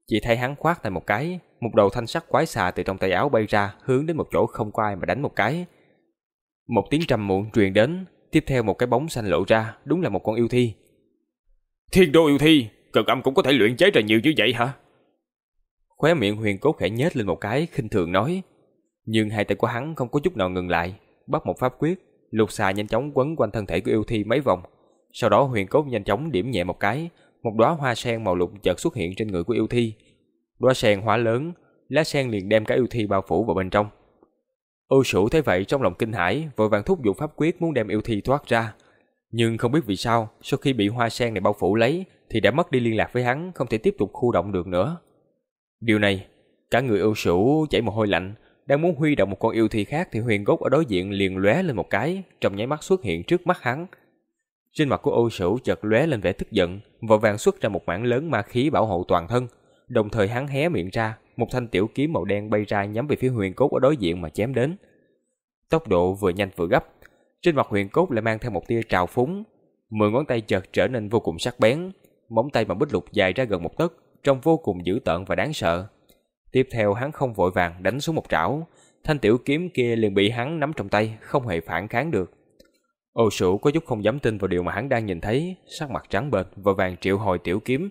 Chỉ thấy hắn khoát tay một cái, một đầu thanh sắc quái xà từ trong tay áo bay ra hướng đến một chỗ không có ai mà đánh một cái. Một tiếng trầm muộn truyền đến, tiếp theo một cái bóng xanh lộ ra, đúng là một con yêu thi. Thiên đô yêu thi, cực âm cũng có thể luyện chế ra nhiều như vậy hả? Khóe miệng huyền cốt khẽ nhếch lên một cái, khinh thường nói. Nhưng hai tay của hắn không có chút nào ngừng lại, bắt một pháp quyết, lục xà nhanh chóng quấn quanh thân thể của yêu thi mấy vòng. Sau đó huyền cốt nhanh chóng điểm nhẹ một cái, một đóa hoa sen màu lục chợt xuất hiện trên người của yêu thi. Đóa sen hóa lớn, lá sen liền đem cả yêu thi bao phủ vào bên trong. Ưu Sủ thấy vậy trong lòng kinh hãi, vội vàng thúc giục pháp quyết muốn đem yêu thi thoát ra. Nhưng không biết vì sao, sau khi bị hoa sen này bao phủ lấy, thì đã mất đi liên lạc với hắn, không thể tiếp tục khu động được nữa. Điều này, cả người ưu Sủ chảy mồ hôi lạnh, đang muốn huy động một con yêu thi khác thì huyền gốc ở đối diện liền lóe lên một cái, trong nháy mắt xuất hiện trước mắt hắn. Trên mặt của Âu Sủ chợt lóe lên vẻ tức giận, vội vàng xuất ra một mảng lớn ma khí bảo hộ toàn thân, đồng thời hắn hé miệng ra, một thanh tiểu kiếm màu đen bay ra nhắm về phía huyền cốt ở đối diện mà chém đến. Tốc độ vừa nhanh vừa gấp, trên mặt huyền cốt lại mang theo một tia trào phúng, mười ngón tay chợt trở nên vô cùng sắc bén, móng tay bằng bích lục dài ra gần một tấc, trông vô cùng dữ tợn và đáng sợ. Tiếp theo hắn không vội vàng đánh xuống một trảo, thanh tiểu kiếm kia liền bị hắn nắm trong tay, không hề phản kháng được. Ô Sủ có chút không dám tin vào điều mà hắn đang nhìn thấy, sắc mặt trắng bệch và vàng triệu hồi tiểu kiếm.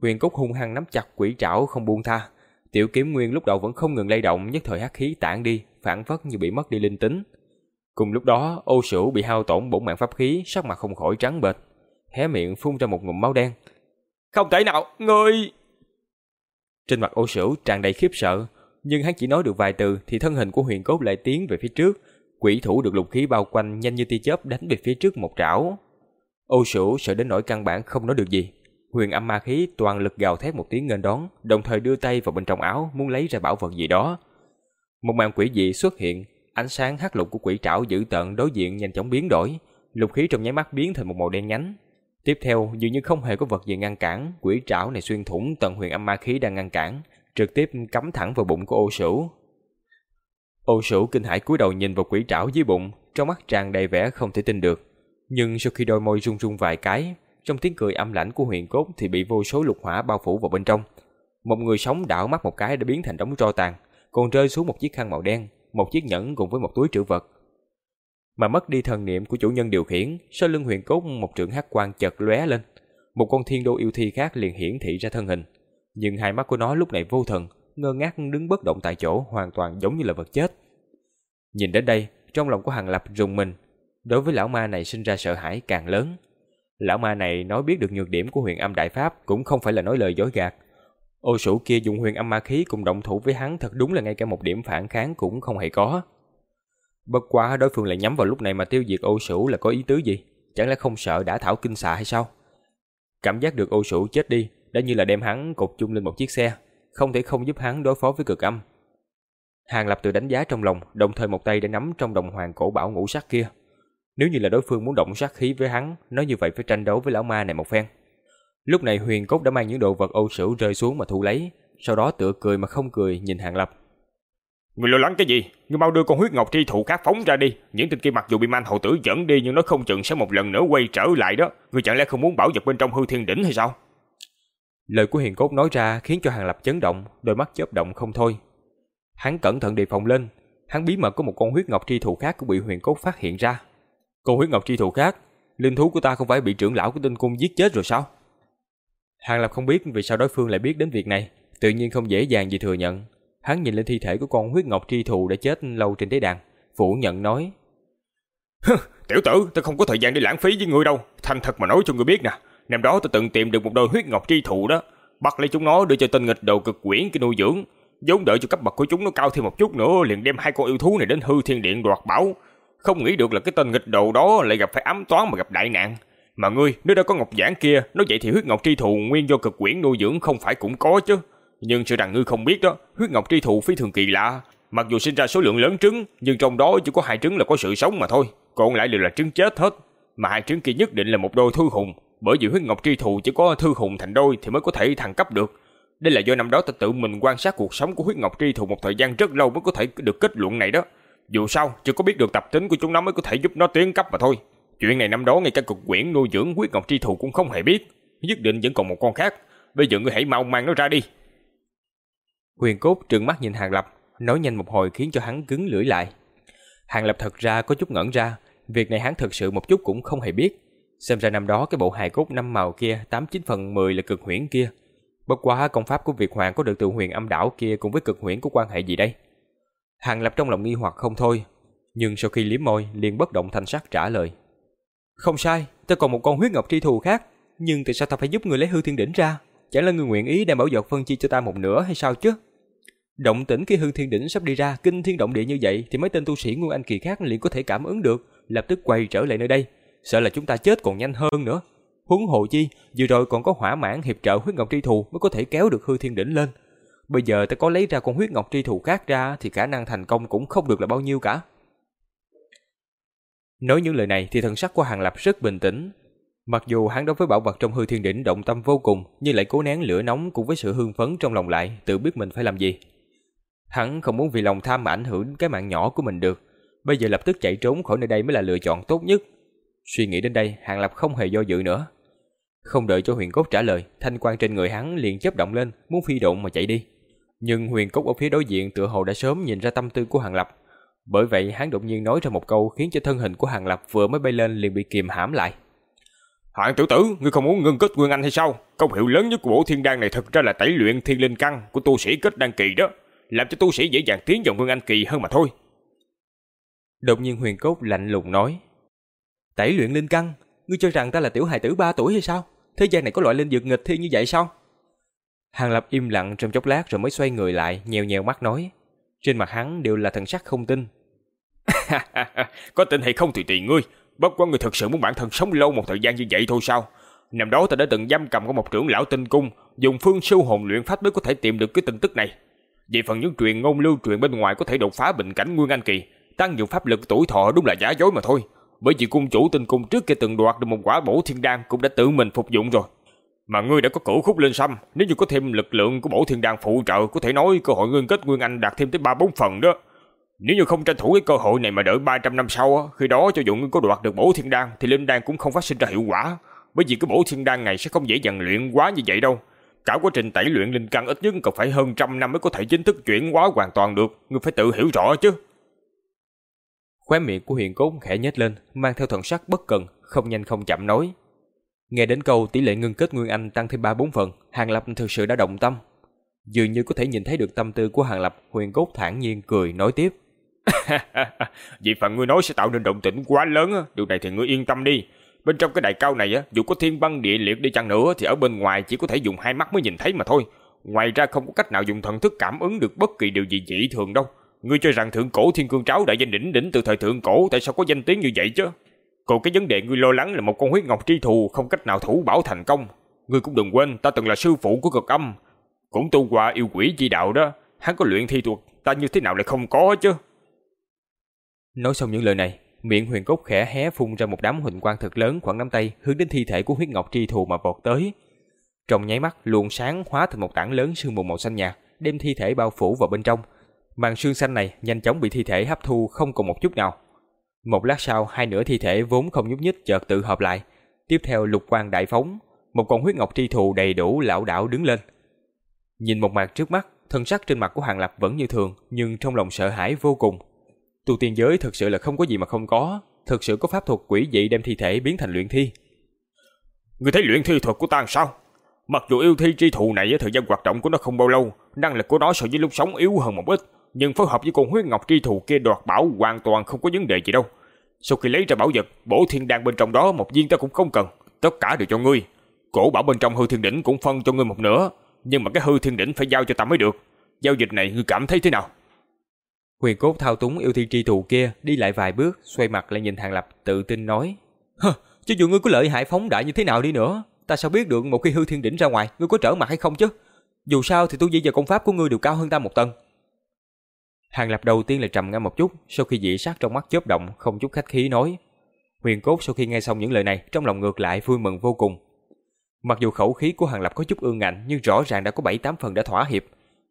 Huyền cốt hung hăng nắm chặt quỷ trảo không buông tha, Tiểu kiếm nguyên lúc đầu vẫn không ngừng lay động, nhất thời hắc khí tản đi, phản phất như bị mất đi linh tính. Cùng lúc đó, Ô Sửu bị hao tổn bổn mạng pháp khí, sắc mặt không khỏi trắng bệch, hé miệng phun ra một ngụm máu đen. "Không thể nào, ngươi!" Trên mặt Ô Sửu tràn đầy khiếp sợ, nhưng hắn chỉ nói được vài từ thì thân hình của Huyền Cốt lại tiến về phía trước, quỷ thủ được lục khí bao quanh nhanh như tia chớp đánh về phía trước một trảo. Ô Sửu sợ đến nỗi căn bản không nói được gì, Huyền âm ma khí toàn lực gào thét một tiếng nghênh đón, đồng thời đưa tay vào bên trong áo muốn lấy ra bảo vật gì đó. Một màn quỷ dị xuất hiện, ánh sáng hắc lục của quỷ trảo dữ tợn đối diện nhanh chóng biến đổi, lục khí trong nháy mắt biến thành một màu đen nhánh. Tiếp theo, dường như không hề có vật gì ngăn cản, quỷ trảo này xuyên thủng tận huyền âm ma khí đang ngăn cản, trực tiếp cắm thẳng vào bụng của Ô Sửu. Ô Sửu kinh hãi cúi đầu nhìn vào quỷ trảo dưới bụng, trong mắt tràn đầy vẻ không thể tin được. Nhưng sau khi đôi môi rung rung vài cái, trong tiếng cười âm lãnh của huyền cốt thì bị vô số lục hỏa bao phủ vào bên trong. Một người sống đảo mắt một cái đã biến thành đống tro tàn, còn rơi xuống một chiếc khăn màu đen, một chiếc nhẫn cùng với một túi trữ vật. Mà mất đi thần niệm của chủ nhân điều khiển, sau lưng huyền cốt một trưởng hắc quang chợt lóe lên, một con thiên đô yêu thi khác liền hiển thị ra thân hình, nhưng hai mắt của nó lúc này vô thần, ngơ ngác đứng bất động tại chỗ, hoàn toàn giống như là vật chết. Nhìn đến đây, trong lòng của Hàng Lập rùng mình, đối với lão ma này sinh ra sợ hãi càng lớn. Lão ma này nói biết được nhược điểm của huyền âm đại pháp cũng không phải là nói lời dối gạt. Ô sủ kia dùng huyền âm ma khí cùng động thủ với hắn thật đúng là ngay cả một điểm phản kháng cũng không hề có. Bất quá đối phương lại nhắm vào lúc này mà tiêu diệt ô sủ là có ý tứ gì? Chẳng lẽ không sợ đã thảo kinh xạ hay sao? Cảm giác được ô sủ chết đi đã như là đem hắn cột chung lên một chiếc xe, không thể không giúp hắn đối phó với cực âm. Hàng Lập tự đánh giá trong lòng, đồng thời một tay đã nắm trong đồng hoàng cổ bảo ngũ sắc kia. Nếu như là đối phương muốn động sát khí với hắn, nói như vậy phải tranh đấu với lão ma này một phen. Lúc này Huyền Cốt đã mang những đồ vật ô sửu rơi xuống mà thu lấy, sau đó tựa cười mà không cười nhìn Hàng Lập. Người lo lắng cái gì? Người mau đưa con huyết ngọc tri thụ khác phóng ra đi. Những tên kia mặc dù bị man hậu tử dẫn đi nhưng nó không chừng sẽ một lần nữa quay trở lại đó. Người chẳng lẽ không muốn bảo vật bên trong hư thiên đỉnh hay sao? Lời của Hiền Cốt nói ra khiến cho Hàng Lập chấn động, đôi mắt chớp động không thôi. Hắn cẩn thận đề phòng lên, hắn bí mật có một con huyết ngọc tri thụ khác cũng bị Huyền Cốt phát hiện ra. Con huyết ngọc tri thụ khác, linh thú của ta không phải bị trưởng lão của tinh cung giết chết rồi sao? Hàng Lập không biết vì sao đối phương lại biết đến việc này, tự nhiên không dễ dàng gì thừa nhận. Hắn nhìn lên thi thể của con huyết ngọc tri thụ đã chết lâu trên đế đàn, phủ nhận nói: "Tiểu tử, ta không có thời gian để lãng phí với ngươi đâu, thành thật mà nói cho ngươi biết nè, năm đó ta từng tìm được một đôi huyết ngọc tri thụ đó, bắt lấy chúng nó đưa cho tên nghịch đầu cực quyển cái nuôi dưỡng, vốn đợi cho cấp bậc của chúng nó cao thêm một chút nữa, liền đem hai con yêu thú này đến hư thiên điện đoạt bảo, không nghĩ được là cái tên nghịch đồ đó lại gặp phải ám toán mà gặp đại nạn. Mà ngươi, nếu đã có ngọc giản kia, nói vậy thì huyết ngọc tri thù nguyên do cực quyển nuôi dưỡng không phải cũng có chứ. Nhưng sự rằng ngươi không biết đó, huyết ngọc tri thụ phi thường kỳ lạ. Mặc dù sinh ra số lượng lớn trứng, nhưng trong đó chỉ có hai trứng là có sự sống mà thôi, còn lại đều là trứng chết hết. Mà hai trứng kia nhất định là một đôi thư hùng, bởi vì huyết ngọc tri thụ chỉ có thư hùng thành đôi thì mới có thể thăng cấp được. Đây là do năm đó ta tự mình quan sát cuộc sống của huyết ngọc tri thụ một thời gian rất lâu mới có thể được kết luận này đó. Dù sao, chưa có biết được tập tính của chúng nó mới có thể giúp nó tiến cấp mà thôi. Chuyện này năm đó ngay cả cục quyển nuôi dưỡng huyết ngọc tri thụ cũng không hề biết. Nhất định vẫn còn một con khác. Bây giờ ngươi hãy mau mang nó ra đi. Huyền cốt trừng mắt nhìn Hàng Lập, nói nhanh một hồi khiến cho hắn cứng lưỡi lại. Hàng Lập thật ra có chút ngẩn ra, việc này hắn thật sự một chút cũng không hề biết. Xem ra năm đó cái bộ hài cốt năm màu kia, 89 phần 10 là cực huyễn kia. Bất quá công pháp của Việt Hoàng có được từ huyền âm đảo kia cùng với cực huyễn có quan hệ gì đây? Hàng Lập trong lòng nghi hoặc không thôi, nhưng sau khi liếm môi liền bất động thanh sắc trả lời. Không sai, ta còn một con huyết ngọc tri thù khác, nhưng tại sao ta phải giúp người lấy hư thiên đỉnh ra? Chẳng là người nguyện ý đem bảo vật phân chia cho ta một nửa hay sao chứ? Động tĩnh khi hư thiên đỉnh sắp đi ra kinh thiên động địa như vậy thì mấy tên tu sĩ Nguyên Anh kỳ khác liền có thể cảm ứng được, lập tức quay trở lại nơi đây, sợ là chúng ta chết còn nhanh hơn nữa. Huống hồ chi, vừa rồi còn có hỏa mãn hiệp trợ huyết ngọc tri thù mới có thể kéo được hư thiên đỉnh lên. Bây giờ ta có lấy ra con huyết ngọc tri thù khác ra thì khả năng thành công cũng không được là bao nhiêu cả. Nói những lời này thì thần sắc của Hàng Lập rất bình tĩnh. Mặc dù hắn đối với bảo vật trong hư thiên đỉnh động tâm vô cùng, nhưng lại cố nén lửa nóng cùng với sự hưng phấn trong lòng lại, tự biết mình phải làm gì. Hắn không muốn vì lòng tham mà ảnh hưởng cái mạng nhỏ của mình được. Bây giờ lập tức chạy trốn khỏi nơi đây mới là lựa chọn tốt nhất. Suy nghĩ đến đây, Hàng Lập không hề do dự nữa. Không đợi cho huyền cốt trả lời, thanh quang trên người hắn liền chớp động lên, muốn phi độn mà chạy đi. Nhưng huyền cốt ở phía đối diện tựa hồ đã sớm nhìn ra tâm tư của Hàng Lập. Bởi vậy hắn đột nhiên nói ra một câu khiến cho thân hình của Hàng Lập vừa mới bay lên liền bị kìm hãm lại. Hạng tiểu tử, ngươi không muốn ngưng kết Nguyên Anh hay sao? Công hiệu lớn nhất của bổ thiên đan này thực ra là tẩy luyện thiên linh căn của tu sĩ kết đan kỳ đó, làm cho tu sĩ dễ dàng tiến vào Nguyên Anh kỳ hơn mà thôi. Đột nhiên huyền cốt lạnh lùng nói. Tẩy luyện linh căn, ngươi cho rằng ta là tiểu hài tử 3 tuổi hay sao? Thế gian này có loại linh dược nghịch thiên như vậy sao? Hàng Lập im lặng trong chốc lát rồi mới xoay người lại, nhèo nhèo mắt nói. Trên mặt hắn đều là thần sắc không tin. có tin hay không tùy tùy ngươi, bất quá người thực sự muốn bản thân sống lâu một thời gian như vậy thôi sao? Năm đó ta đã từng giam cầm của một trưởng lão tinh cung, dùng phương siêu hồn luyện pháp mới có thể tìm được cái tin tức này. Về phần những truyền ngôn lưu truyền bên ngoài có thể đột phá bình cảnh nguyên anh kỳ, tăng dụng pháp lực tuổi thọ đúng là giả dối mà thôi. Bởi vì cung chủ tinh cung trước kia từng đoạt được một quả bổ thiên đan cũng đã tự mình phục dụng rồi. Mà ngươi đã có cửu khúc lên xăm, nếu như có thêm lực lượng của bổ thiên đan phụ trợ, có thể nói cơ hội ngưng kết nguyên anh đạt thêm tới ba bốn phần đó. Nếu như không tranh thủ cái cơ hội này mà đợi 300 năm sau, khi đó cho dù ngươi có đoạt được bổ thiên đan, thì linh đan cũng không phát sinh ra hiệu quả. Bởi vì cái bổ thiên đan này sẽ không dễ dàng luyện quá như vậy đâu. Cả quá trình tẩy luyện linh căn ít nhất còn phải hơn trăm năm mới có thể chính thức chuyển hóa hoàn toàn được, ngươi phải tự hiểu rõ chứ. Khóe miệng của huyền cốt khẽ nhếch lên, mang theo thần sắc bất cần, không nhanh không chậm nói. Nghe đến câu tỷ lệ ngưng kết Nguyên Anh tăng thêm 3-4 phần, Hàng Lập thực sự đã động tâm. Dường như có thể nhìn thấy được tâm tư của Hàng Lập, huyền cốt thản nhiên cười nói tiếp. Vì phần ngươi nói sẽ tạo nên động tĩnh quá lớn, điều này thì ngươi yên tâm đi. Bên trong cái đại cao này, dù có thiên băng địa liệt đi chăng nữa thì ở bên ngoài chỉ có thể dùng hai mắt mới nhìn thấy mà thôi. Ngoài ra không có cách nào dùng thần thức cảm ứng được bất kỳ điều gì dị thường đâu. Ngươi cho rằng thượng cổ thiên cương tráo đại danh đỉnh đỉnh từ thời thượng cổ tại sao có danh tiếng như vậy chứ? Còn cái vấn đề ngươi lo lắng là một con huyết ngọc tri thù không cách nào thủ bảo thành công. Ngươi cũng đừng quên ta từng là sư phụ của cực âm. Cũng tu qua yêu quỷ chi đạo đó. Hắn có luyện thi thuật, ta như thế nào lại không có chứ? Nói xong những lời này, miệng huyền cốt khẽ hé phun ra một đám huỳnh quang thật lớn khoảng nắm tay hướng đến thi thể của huyết ngọc tri thù mà vọt tới. Trong nháy mắt, luồng sáng hóa thành một tảng lớn sương mù màu xanh nhạt, đem thi thể bao phủ vào bên trong. Màn sương xanh này nhanh chóng bị thi thể hấp thu không còn một chút nào. Một lát sau, hai nửa thi thể vốn không nhúc nhích chợt tự hợp lại. Tiếp theo lục quang đại phóng, một con huyết ngọc tri thù đầy đủ lão đảo đứng lên. Nhìn một màn trước mắt, thân sắc trên mặt của Hàng Lập vẫn như thường, nhưng trong lòng sợ hãi vô cùng. Tu tiên giới thực sự là không có gì mà không có, thực sự có pháp thuật quỷ dị đem thi thể biến thành luyện thi. Người thấy luyện thi thuật của ta sao? Mặc dù yêu thi tri thù này thời gian hoạt động của nó không bao lâu, năng lực của nó so với lúc sống yếu hơn một ít, nhưng phối hợp với con huyết ngọc tri thù kia đoạt bảo hoàn toàn không có vấn đề gì đâu. Sau khi lấy ra bảo vật, bổ thiên đan bên trong đó một viên ta cũng không cần, tất cả đều cho ngươi. Cổ bảo bên trong hư thiên đỉnh cũng phân cho ngươi một nửa, nhưng mà cái hư thiên đỉnh phải giao cho ta mới được. Giao dịch này ngươi cảm thấy thế nào? Huyền cốt thao túng yêu thi tri thù kia đi lại vài bước, xoay mặt lại nhìn Hàng Lập tự tin nói. Hơ, cho dù ngươi có lợi hại phóng đại như thế nào đi nữa, ta sao biết được một khi hư thiên đỉnh ra ngoài, ngươi có trở mặt hay không chứ? Dù sao thì tu vi và công pháp của ngươi đều cao hơn ta một tầng. Hàng Lập đầu tiên là trầm ngâm một chút, sau khi dị sát trong mắt chớp động, không chút khách khí nói. Huyền Cốt sau khi nghe xong những lời này, trong lòng ngược lại vui mừng vô cùng. Mặc dù khẩu khí của Hàng Lập có chút ương ngạnh, nhưng rõ ràng đã có 7-8 phần đã thỏa hiệp,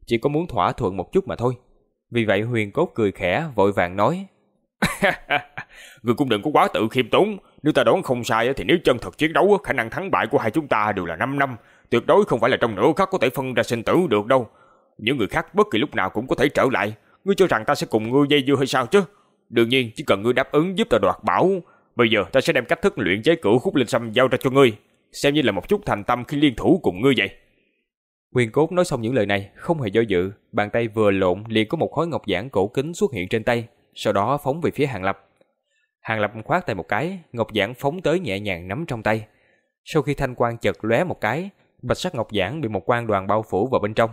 chỉ có muốn thỏa thuận một chút mà thôi. Vì vậy Huyền Cốt cười khẽ, vội vàng nói. Người cũng đừng có quá tự khiêm tốn, nếu ta đoán không sai thì nếu chân thật chiến đấu, khả năng thắng bại của hai chúng ta đều là 5 năm, tuyệt đối không phải là trong nửa khắc có thể phân ra sinh tử được đâu. Những người khác bất kỳ lúc nào cũng có thể trở lại, ngươi cho rằng ta sẽ cùng ngươi dây dưa hay sao chứ? Đương nhiên, chỉ cần ngươi đáp ứng giúp ta đoạt bảo, bây giờ ta sẽ đem cách thức luyện chế cửu khúc linh sâm giao ra cho ngươi, xem như là một chút thành tâm khi liên thủ cùng ngươi vậy. Huyền Cốt nói xong những lời này, không hề do dự, bàn tay vừa lộn liền có một khối ngọc giản cổ kính xuất hiện trên tay, sau đó phóng về phía Hàng Lập. Hàng Lập khoát tay một cái, ngọc giản phóng tới nhẹ nhàng nắm trong tay. Sau khi thanh quang chợt lóe một cái, bạch sắc ngọc giản bị một quang đoàn bao phủ vào bên trong.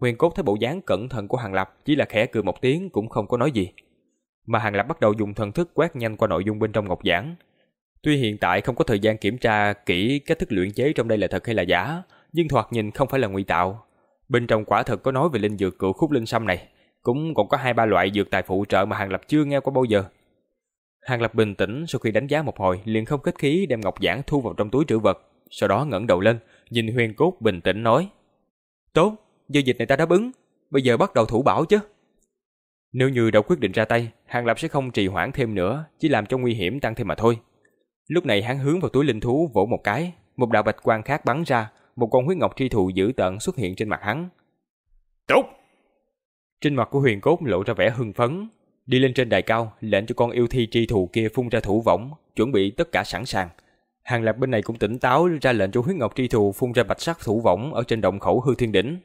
Huyền Cốt thấy bộ dáng cẩn thận của Hàng Lập, chỉ là khẽ cười một tiếng cũng không có nói gì. Mà Hàng Lập bắt đầu dùng thần thức quét nhanh qua nội dung bên trong ngọc giản. Tuy hiện tại không có thời gian kiểm tra kỹ cách thức luyện chế trong đây là thật hay là giả, nhưng thoạt nhìn không phải là ngụy tạo. Bên trong quả thật có nói về linh dược cựu khúc linh sâm này, cũng còn có hai ba loại dược tài phụ trợ mà Hàng Lập chưa nghe qua bao giờ. Hàng Lập bình tĩnh sau khi đánh giá một hồi, liền không kết khí đem ngọc giản thu vào trong túi trữ vật, sau đó ngẩng đầu lên, nhìn Huyền Cốt bình tĩnh nói: "Tốt, giao dịch này ta đáp ứng, bây giờ bắt đầu thủ bảo chứ." Nếu như đã quyết định ra tay, Hàng Lập sẽ không trì hoãn thêm nữa, chỉ làm cho nguy hiểm tăng thêm mà thôi. Lúc này hắn hướng vào túi linh thú vỗ một cái, một đạo bạch quang khác bắn ra, một con huyết ngọc tri thù dữ tợn xuất hiện trên mặt hắn. Tốt! Trên mặt của huyền cốt lộ ra vẻ hưng phấn, đi lên trên đài cao, lệnh cho con yêu thi tri thù kia phun ra thủ võng, chuẩn bị tất cả sẵn sàng. Hàng Lập bên này cũng tỉnh táo ra lệnh cho huyết ngọc tri thù phun ra bạch sắc thủ võng ở trên động khẩu hư thiên đỉnh.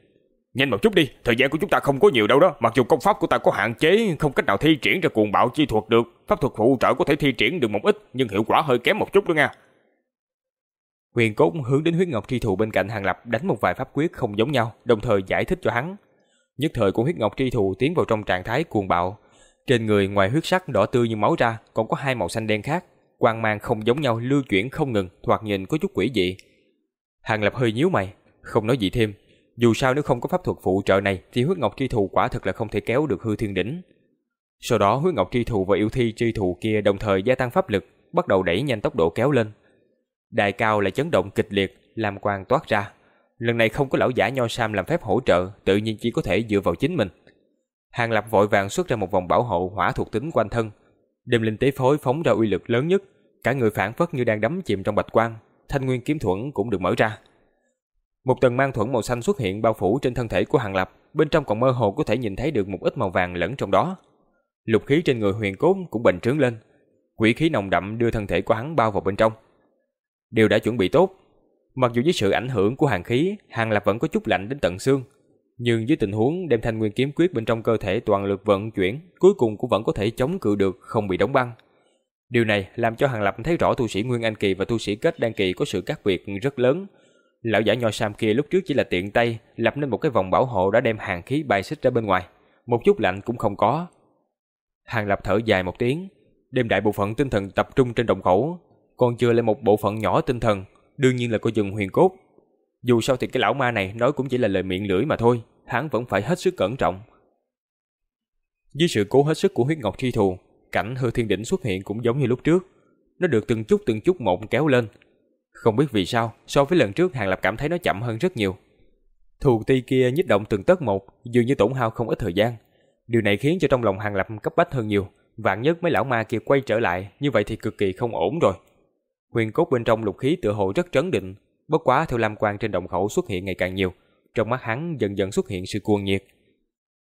Nhanh một chút đi, thời gian của chúng ta không có nhiều đâu đó, mặc dù công pháp của ta có hạn chế, không cách nào thi triển ra cuồng bạo chi thuật được, pháp thuật phụ trợ có thể thi triển được một ít, nhưng hiệu quả hơi kém một chút đó nha. Huyền Cốt hướng đến huyết ngọc tri thù bên cạnh Hàng Lập đánh một vài pháp quyết không giống nhau, đồng thời giải thích cho hắn. Nhất thời của huyết ngọc tri thù tiến vào trong trạng thái cuồng bạo. Trên người ngoài huyết sắc đỏ tươi như máu ra, còn có hai màu xanh đen khác, quang mang không giống nhau lưu chuyển không ngừng, thoạt nhìn có chút quỷ dị. Hàng Lập hơi nhíu mày, không nói gì thêm. Dù sao nếu không có pháp thuật phụ trợ này thì huyết ngọc tri thù quả thực là không thể kéo được hư thiên đỉnh. Sau đó huyết ngọc tri thù và yêu thi tri thù kia đồng thời gia tăng pháp lực, bắt đầu đẩy nhanh tốc độ kéo lên. Đài cao lại chấn động kịch liệt, làm quang toát ra. Lần này không có lão giả nho sam làm phép hỗ trợ, tự nhiên chỉ có thể dựa vào chính mình. Hàng Lập vội vàng xuất ra một vòng bảo hộ hỏa thuộc tính quanh thân. Đêm linh tế phối phóng ra uy lực lớn nhất, cả người phản phất như đang đắm chìm trong bạch quang, thanh nguyên kiếm thuẫn cũng được mở ra. Một tầng mang thuẫn màu xanh xuất hiện bao phủ trên thân thể của Hàng Lập, bên trong còn mơ hồ có thể nhìn thấy được một ít màu vàng lẫn trong đó. Lục khí trên người huyền cốt cũng bành trướng lên, quỷ khí nồng đậm đưa thân thể của hắn bao vào bên trong đều đã chuẩn bị tốt. Mặc dù dưới sự ảnh hưởng của hàng khí, Hàng Lập vẫn có chút lạnh đến tận xương, nhưng dưới tình huống đem thanh nguyên kiếm quyết bên trong cơ thể toàn lực vận chuyển, cuối cùng cũng vẫn có thể chống cự được, không bị đóng băng. Điều này làm cho Hàng Lập thấy rõ tu sĩ Nguyên Anh kỳ và tu sĩ Kết Đan kỳ có sự khác biệt rất lớn. Lão giả nho sam kia lúc trước chỉ là tiện tay lập nên một cái vòng bảo hộ đã đem hàng khí bài xích ra bên ngoài, một chút lạnh cũng không có. Hàng Lập thở dài một tiếng, đem đại bộ phận tinh thần tập trung trên đồng khẩu, còn chưa lại một bộ phận nhỏ tinh thần, đương nhiên là cô dừng huyền cốt. Dù sao thì cái lão ma này nói cũng chỉ là lời miệng lưỡi mà thôi, hắn vẫn phải hết sức cẩn trọng. Dưới sự cố hết sức của huyết ngọc tri thù, cảnh hư thiên đỉnh xuất hiện cũng giống như lúc trước. Nó được từng chút từng chút mộng kéo lên. Không biết vì sao, so với lần trước Hàng Lập cảm thấy nó chậm hơn rất nhiều. Thù ti kia nhích động từng tấc một, dường như tổn hao không ít thời gian. Điều này khiến cho trong lòng Hàng Lập cấp bách hơn nhiều. Vạn nhất mấy lão ma kia quay trở lại, như vậy thì cực kỳ không ổn rồi. Huyền cốt bên trong lục khí tựa hồ rất trấn định, bất quá theo lam quang trên động khẩu xuất hiện ngày càng nhiều, trong mắt hắn dần dần xuất hiện sự cuồng nhiệt.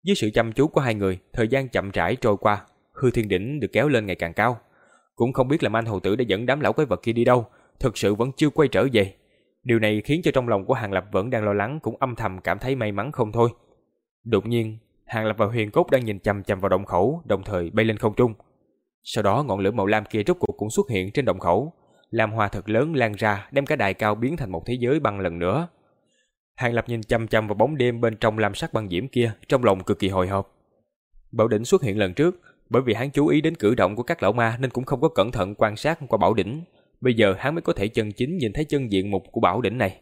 Dưới sự chăm chú của hai người, thời gian chậm rãi trôi qua, hư thiên đỉnh được kéo lên ngày càng cao. Cũng không biết là man hồ tử đã dẫn đám lão quái vật kia đi đâu, thực sự vẫn chưa quay trở về. Điều này khiến cho trong lòng của Hàng Lập vẫn đang lo lắng cũng âm thầm cảm thấy may mắn không thôi. Đột nhiên, Hàng Lập và Huyền Cốt đang nhìn chằm chằm vào động khẩu, đồng thời bay lên không trung. Sau đó ngọn lửa màu lam kia rốt cuộc cũng xuất hiện trên động khẩu, làm hoa thật lớn lan ra, đem cả đài cao biến thành một thế giới băng lần nữa. Hàng Lập nhìn chăm chăm vào bóng đêm bên trong lam sắc băng diễm kia, trong lòng cực kỳ hồi hộp. Bảo đỉnh xuất hiện lần trước, bởi vì hắn chú ý đến cử động của các lão ma nên cũng không có cẩn thận quan sát qua bảo đỉnh. Bây giờ hắn mới có thể chân chính nhìn thấy chân diện mục của bảo đỉnh này.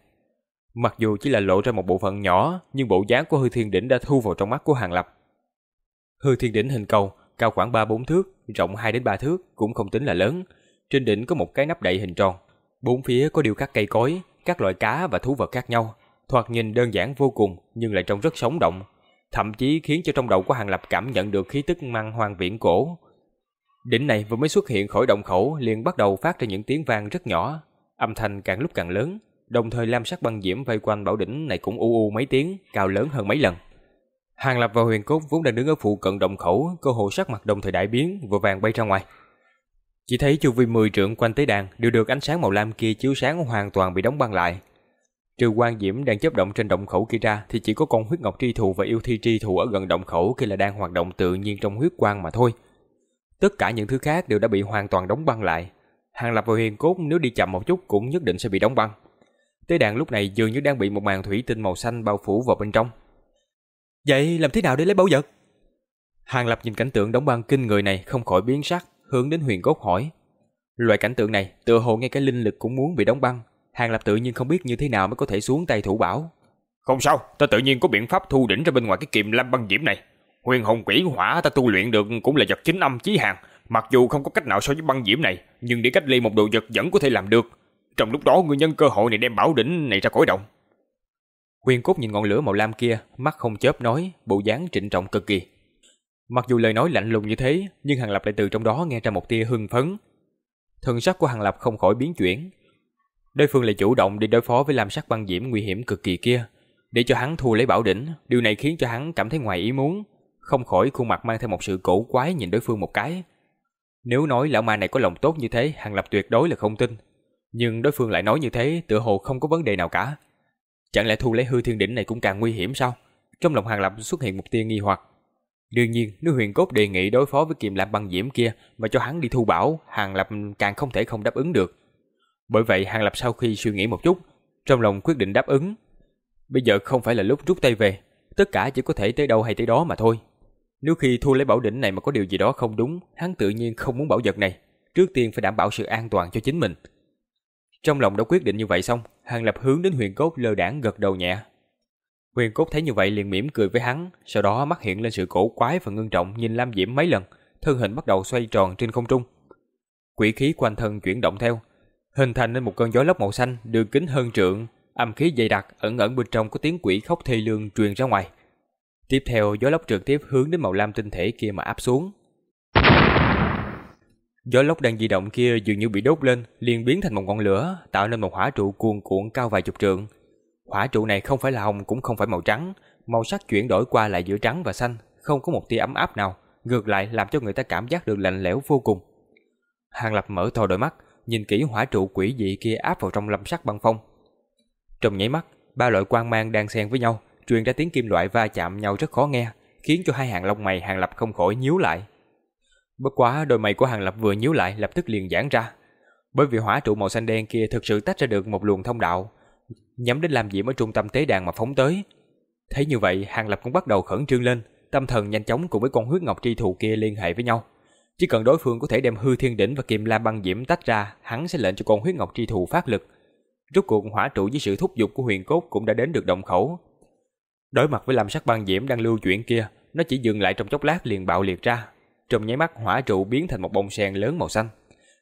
Mặc dù chỉ là lộ ra một bộ phận nhỏ, nhưng bộ dáng của hư thiên đỉnh đã thu vào trong mắt của Hàng Lập. Hư thiên đỉnh hình cầu, cao khoảng 3-4 thước, rộng 2 đến 3 thước, cũng không tính là lớn, trên đỉnh có một cái nắp đậy hình tròn. Bốn phía có điêu khắc cây cối, các loại cá và thú vật khác nhau. Thoạt nhìn đơn giản vô cùng nhưng lại trông rất sống động. Thậm chí khiến cho trong đầu của Hàng Lập cảm nhận được khí tức mang hoang viễn cổ. Đỉnh này vừa mới xuất hiện khỏi động khẩu liền bắt đầu phát ra những tiếng vang rất nhỏ. Âm thanh càng lúc càng lớn. Đồng thời lam sắc băng diễm vây quanh bảo đỉnh này cũng u u mấy tiếng, cao lớn hơn mấy lần. Hàng Lập và Huyền Cốt vốn đang đứng ở phụ cận động khẩu, cơ hồ sắc mặt đồng thời đại biến, vừa vàng bay ra ngoài. Chỉ thấy chu vi 10 trượng quanh tế đàn đều được ánh sáng màu lam kia chiếu sáng hoàn toàn bị đóng băng lại. Trừ quan diễm đang chấp động trên động khẩu kia ra thì chỉ có con huyết ngọc tri thụ và yêu thi tri thụ ở gần động khẩu kia là đang hoạt động tự nhiên trong huyết quang mà thôi. Tất cả những thứ khác đều đã bị hoàn toàn đóng băng lại. Hàng Lập và Huyền Cốt nếu đi chậm một chút cũng nhất định sẽ bị đóng băng. Tế đàn lúc này dường như đang bị một màn thủy tinh màu xanh bao phủ vào bên trong. Vậy làm thế nào để lấy bảo vật? Hàng Lập nhìn cảnh tượng đóng băng kinh người này không khỏi biến sắc, hướng đến Huyền Cốt hỏi. Loại cảnh tượng này, tựa hồ ngay cái linh lực cũng muốn bị đóng băng. Hàng Lập tự nhiên không biết như thế nào mới có thể xuống tay thủ bảo. Không sao, ta tự nhiên có biện pháp thu đỉnh ra bên ngoài cái kiềm lam băng diễm này. Huyền hồn quỷ hỏa ta tu luyện được cũng là vật chính âm chí hàng. Mặc dù không có cách nào so với băng diễm này, nhưng để cách ly một đồ vật vẫn có thể làm được. Trong lúc đó người nhân cơ hội này đem bảo đỉnh này ra khỏi động. Huyền Cốt nhìn ngọn lửa màu lam kia, mắt không chớp nói, bộ dáng trịnh trọng cực kỳ. Mặc dù lời nói lạnh lùng như thế, nhưng Hàng Lập lại từ trong đó nghe ra một tia hưng phấn. Thần sắc của Hàng Lập không khỏi biến chuyển. Đối phương lại chủ động đi đối phó với lam sắc băng diễm nguy hiểm cực kỳ kia, để cho hắn thu lấy bảo đỉnh, điều này khiến cho hắn cảm thấy ngoài ý muốn, không khỏi khuôn mặt mang theo một sự cổ quái nhìn đối phương một cái. Nếu nói lão ma này có lòng tốt như thế, Hàng Lập tuyệt đối là không tin. Nhưng đối phương lại nói như thế, tựa hồ không có vấn đề nào cả. Chẳng lẽ thu lấy hư thiên đỉnh này cũng càng nguy hiểm sao? Trong lòng Hàng Lập xuất hiện một tia nghi hoặc. Đương nhiên, nếu huyền cốt đề nghị đối phó với kiềm lam băng diễm kia mà cho hắn đi thu bảo, Hàng Lập càng không thể không đáp ứng được. Bởi vậy Hàng Lập sau khi suy nghĩ một chút, trong lòng quyết định đáp ứng. Bây giờ không phải là lúc rút tay về, tất cả chỉ có thể tới đâu hay tới đó mà thôi. Nếu khi thu lấy bảo đỉnh này mà có điều gì đó không đúng, hắn tự nhiên không muốn bảo vật này. Trước tiên phải đảm bảo sự an toàn cho chính mình. Trong lòng đã quyết định như vậy xong, Hàng Lập hướng đến huyền cốt lơ đảng gật đầu nhẹ. Huyền cốt thấy như vậy liền mỉm cười với hắn, sau đó mắt hiện lên sự cổ quái và ngưng trọng nhìn Lam Diễm mấy lần, thân hình bắt đầu xoay tròn trên không trung. Quỷ khí quanh thân chuyển động theo, hình thành nên một cơn gió lốc màu xanh đường kính hơn trượng, âm khí dày đặc ẩn ẩn bên trong có tiếng quỷ khóc thê lương truyền ra ngoài. Tiếp theo gió lốc trực tiếp hướng đến màu lam tinh thể kia mà áp xuống. Gió lốc đang di động kia dường như bị đốt lên, liền biến thành một ngọn lửa, tạo nên một hỏa trụ cuồn cuộn cao vài chục trượng. Hỏa trụ này không phải là hồng cũng không phải màu trắng, màu sắc chuyển đổi qua lại giữa trắng và xanh, không có một tia ấm áp nào, ngược lại làm cho người ta cảm giác được lạnh lẽo vô cùng. Hàng Lập mở to đôi mắt, nhìn kỹ hỏa trụ quỷ dị kia áp vào trong lâm sắc băng phong. Trong nháy mắt, ba loại quang mang đang xen với nhau, truyền ra tiếng kim loại va chạm nhau rất khó nghe, khiến cho hai hàng lông mày Hàng Lập không khỏi nhíu lại. Bất quá đôi mày của Hàng Lập vừa nhíu lại lập tức liền giãn ra, bởi vì hỏa trụ màu xanh đen kia thực sự tách ra được một luồng thông đạo, nhắm đến làm diễm ở trung tâm tế đàn mà phóng tới. Thấy như vậy, Hàng Lập cũng bắt đầu khẩn trương lên, tâm thần nhanh chóng cùng với con huyết ngọc tri thù kia liên hệ với nhau. Chỉ cần đối phương có thể đem hư thiên đỉnh và kiềm la băng diễm tách ra, hắn sẽ lệnh cho con huyết ngọc tri thù phát lực. Rốt cuộc hỏa trụ với sự thúc giục của huyền cốt cũng đã đến được động khẩu. Đối mặt với lam sắc băng diễm đang lưu chuyển kia, nó chỉ dừng lại trong chốc lát liền bạo liệt ra. Trong nháy mắt hỏa trụ biến thành một bông sen lớn màu xanh,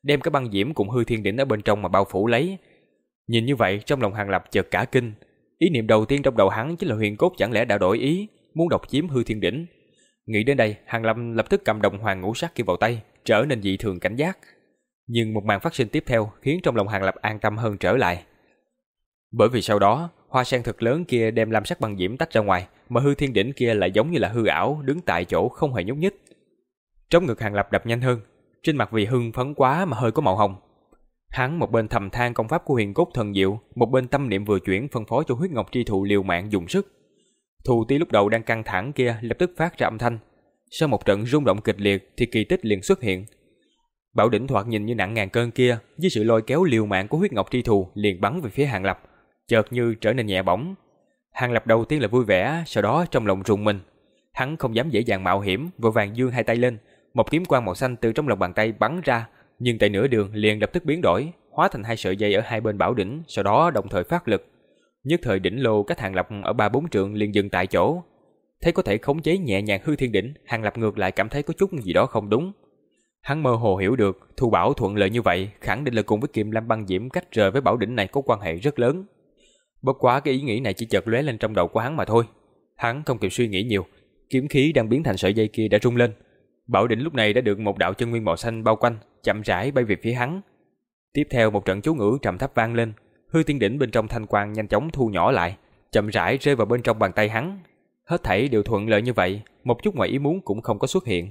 đem cái băng diễm cùng hư thiên đỉnh ở bên trong mà bao phủ lấy, Nhìn như vậy trong lòng Hàng Lập chợt cả kinh. Ý niệm đầu tiên trong đầu hắn chính là huyền cốt chẳng lẽ đã đổi ý, muốn độc chiếm hư thiên đỉnh. Nghĩ đến đây, Hàng Lập lập tức cầm đồng hoàng ngũ sắc kia vào tay, trở nên dị thường cảnh giác. Nhưng một màn phát sinh tiếp theo khiến trong lòng Hàng Lập an tâm hơn trở lại. Bởi vì sau đó, hoa sen thật lớn kia đem lam sắc băng diễm tách ra ngoài, mà hư thiên đỉnh kia lại giống như là hư ảo, đứng tại chỗ không hề nhúc nhích. Trong ngực Hàng Lập đập nhanh hơn, trên mặt vì hưng phấn quá mà hơi có màu hồng, Hắn một bên thầm than công pháp của huyền cốt thần diệu, một bên tâm niệm vừa chuyển phân phối cho huyết ngọc tri thụ liều mạng dùng sức. Thù tí lúc đầu đang căng thẳng kia lập tức phát ra âm thanh. Sau một trận rung động kịch liệt thì kỳ tích liền xuất hiện. Bảo đỉnh thoạt nhìn như nặng ngàn cân kia, với sự lôi kéo liều mạng của huyết ngọc tri thù liền bắn về phía Hàng Lập, chợt như trở nên nhẹ bỏng. Hàng Lập đầu tiên là vui vẻ, sau đó trong lòng rùng mình. Hắn không dám dễ dàng mạo hiểm, vội vàng dương hai tay lên, một kiếm quang màu xanh từ trong lòng bàn tay bắn ra, nhưng tại nửa đường liền lập tức biến đổi, hóa thành hai sợi dây ở hai bên bảo đỉnh, sau đó đồng thời phát lực. Nhất thời đỉnh lô cách hàng lập ở ba bốn trượng liền dừng tại chỗ. Thấy có thể khống chế nhẹ nhàng hư thiên đỉnh, hàng lập ngược lại cảm thấy có chút gì đó không đúng. Hắn mơ hồ hiểu được, thu bảo thuận lợi như vậy, khẳng định là cùng với Kim Lam băng diễm cách rời với bảo đỉnh này có quan hệ rất lớn. Bất quá cái ý nghĩ này chỉ chợt lóe lên trong đầu của hắn mà thôi. Hắn không kịp suy nghĩ nhiều, kiếm khí đang biến thành sợi dây kia đã rung lên, Bảo đỉnh lúc này đã được một đạo chân nguyên màu xanh bao quanh, chậm rãi bay về phía hắn. Tiếp theo một trận chú ngữ trầm thấp vang lên, hư tiên đỉnh bên trong thanh quang nhanh chóng thu nhỏ lại, chậm rãi rơi vào bên trong bàn tay hắn. Hết thảy đều thuận lợi như vậy, một chút ngoài ý muốn cũng không có xuất hiện.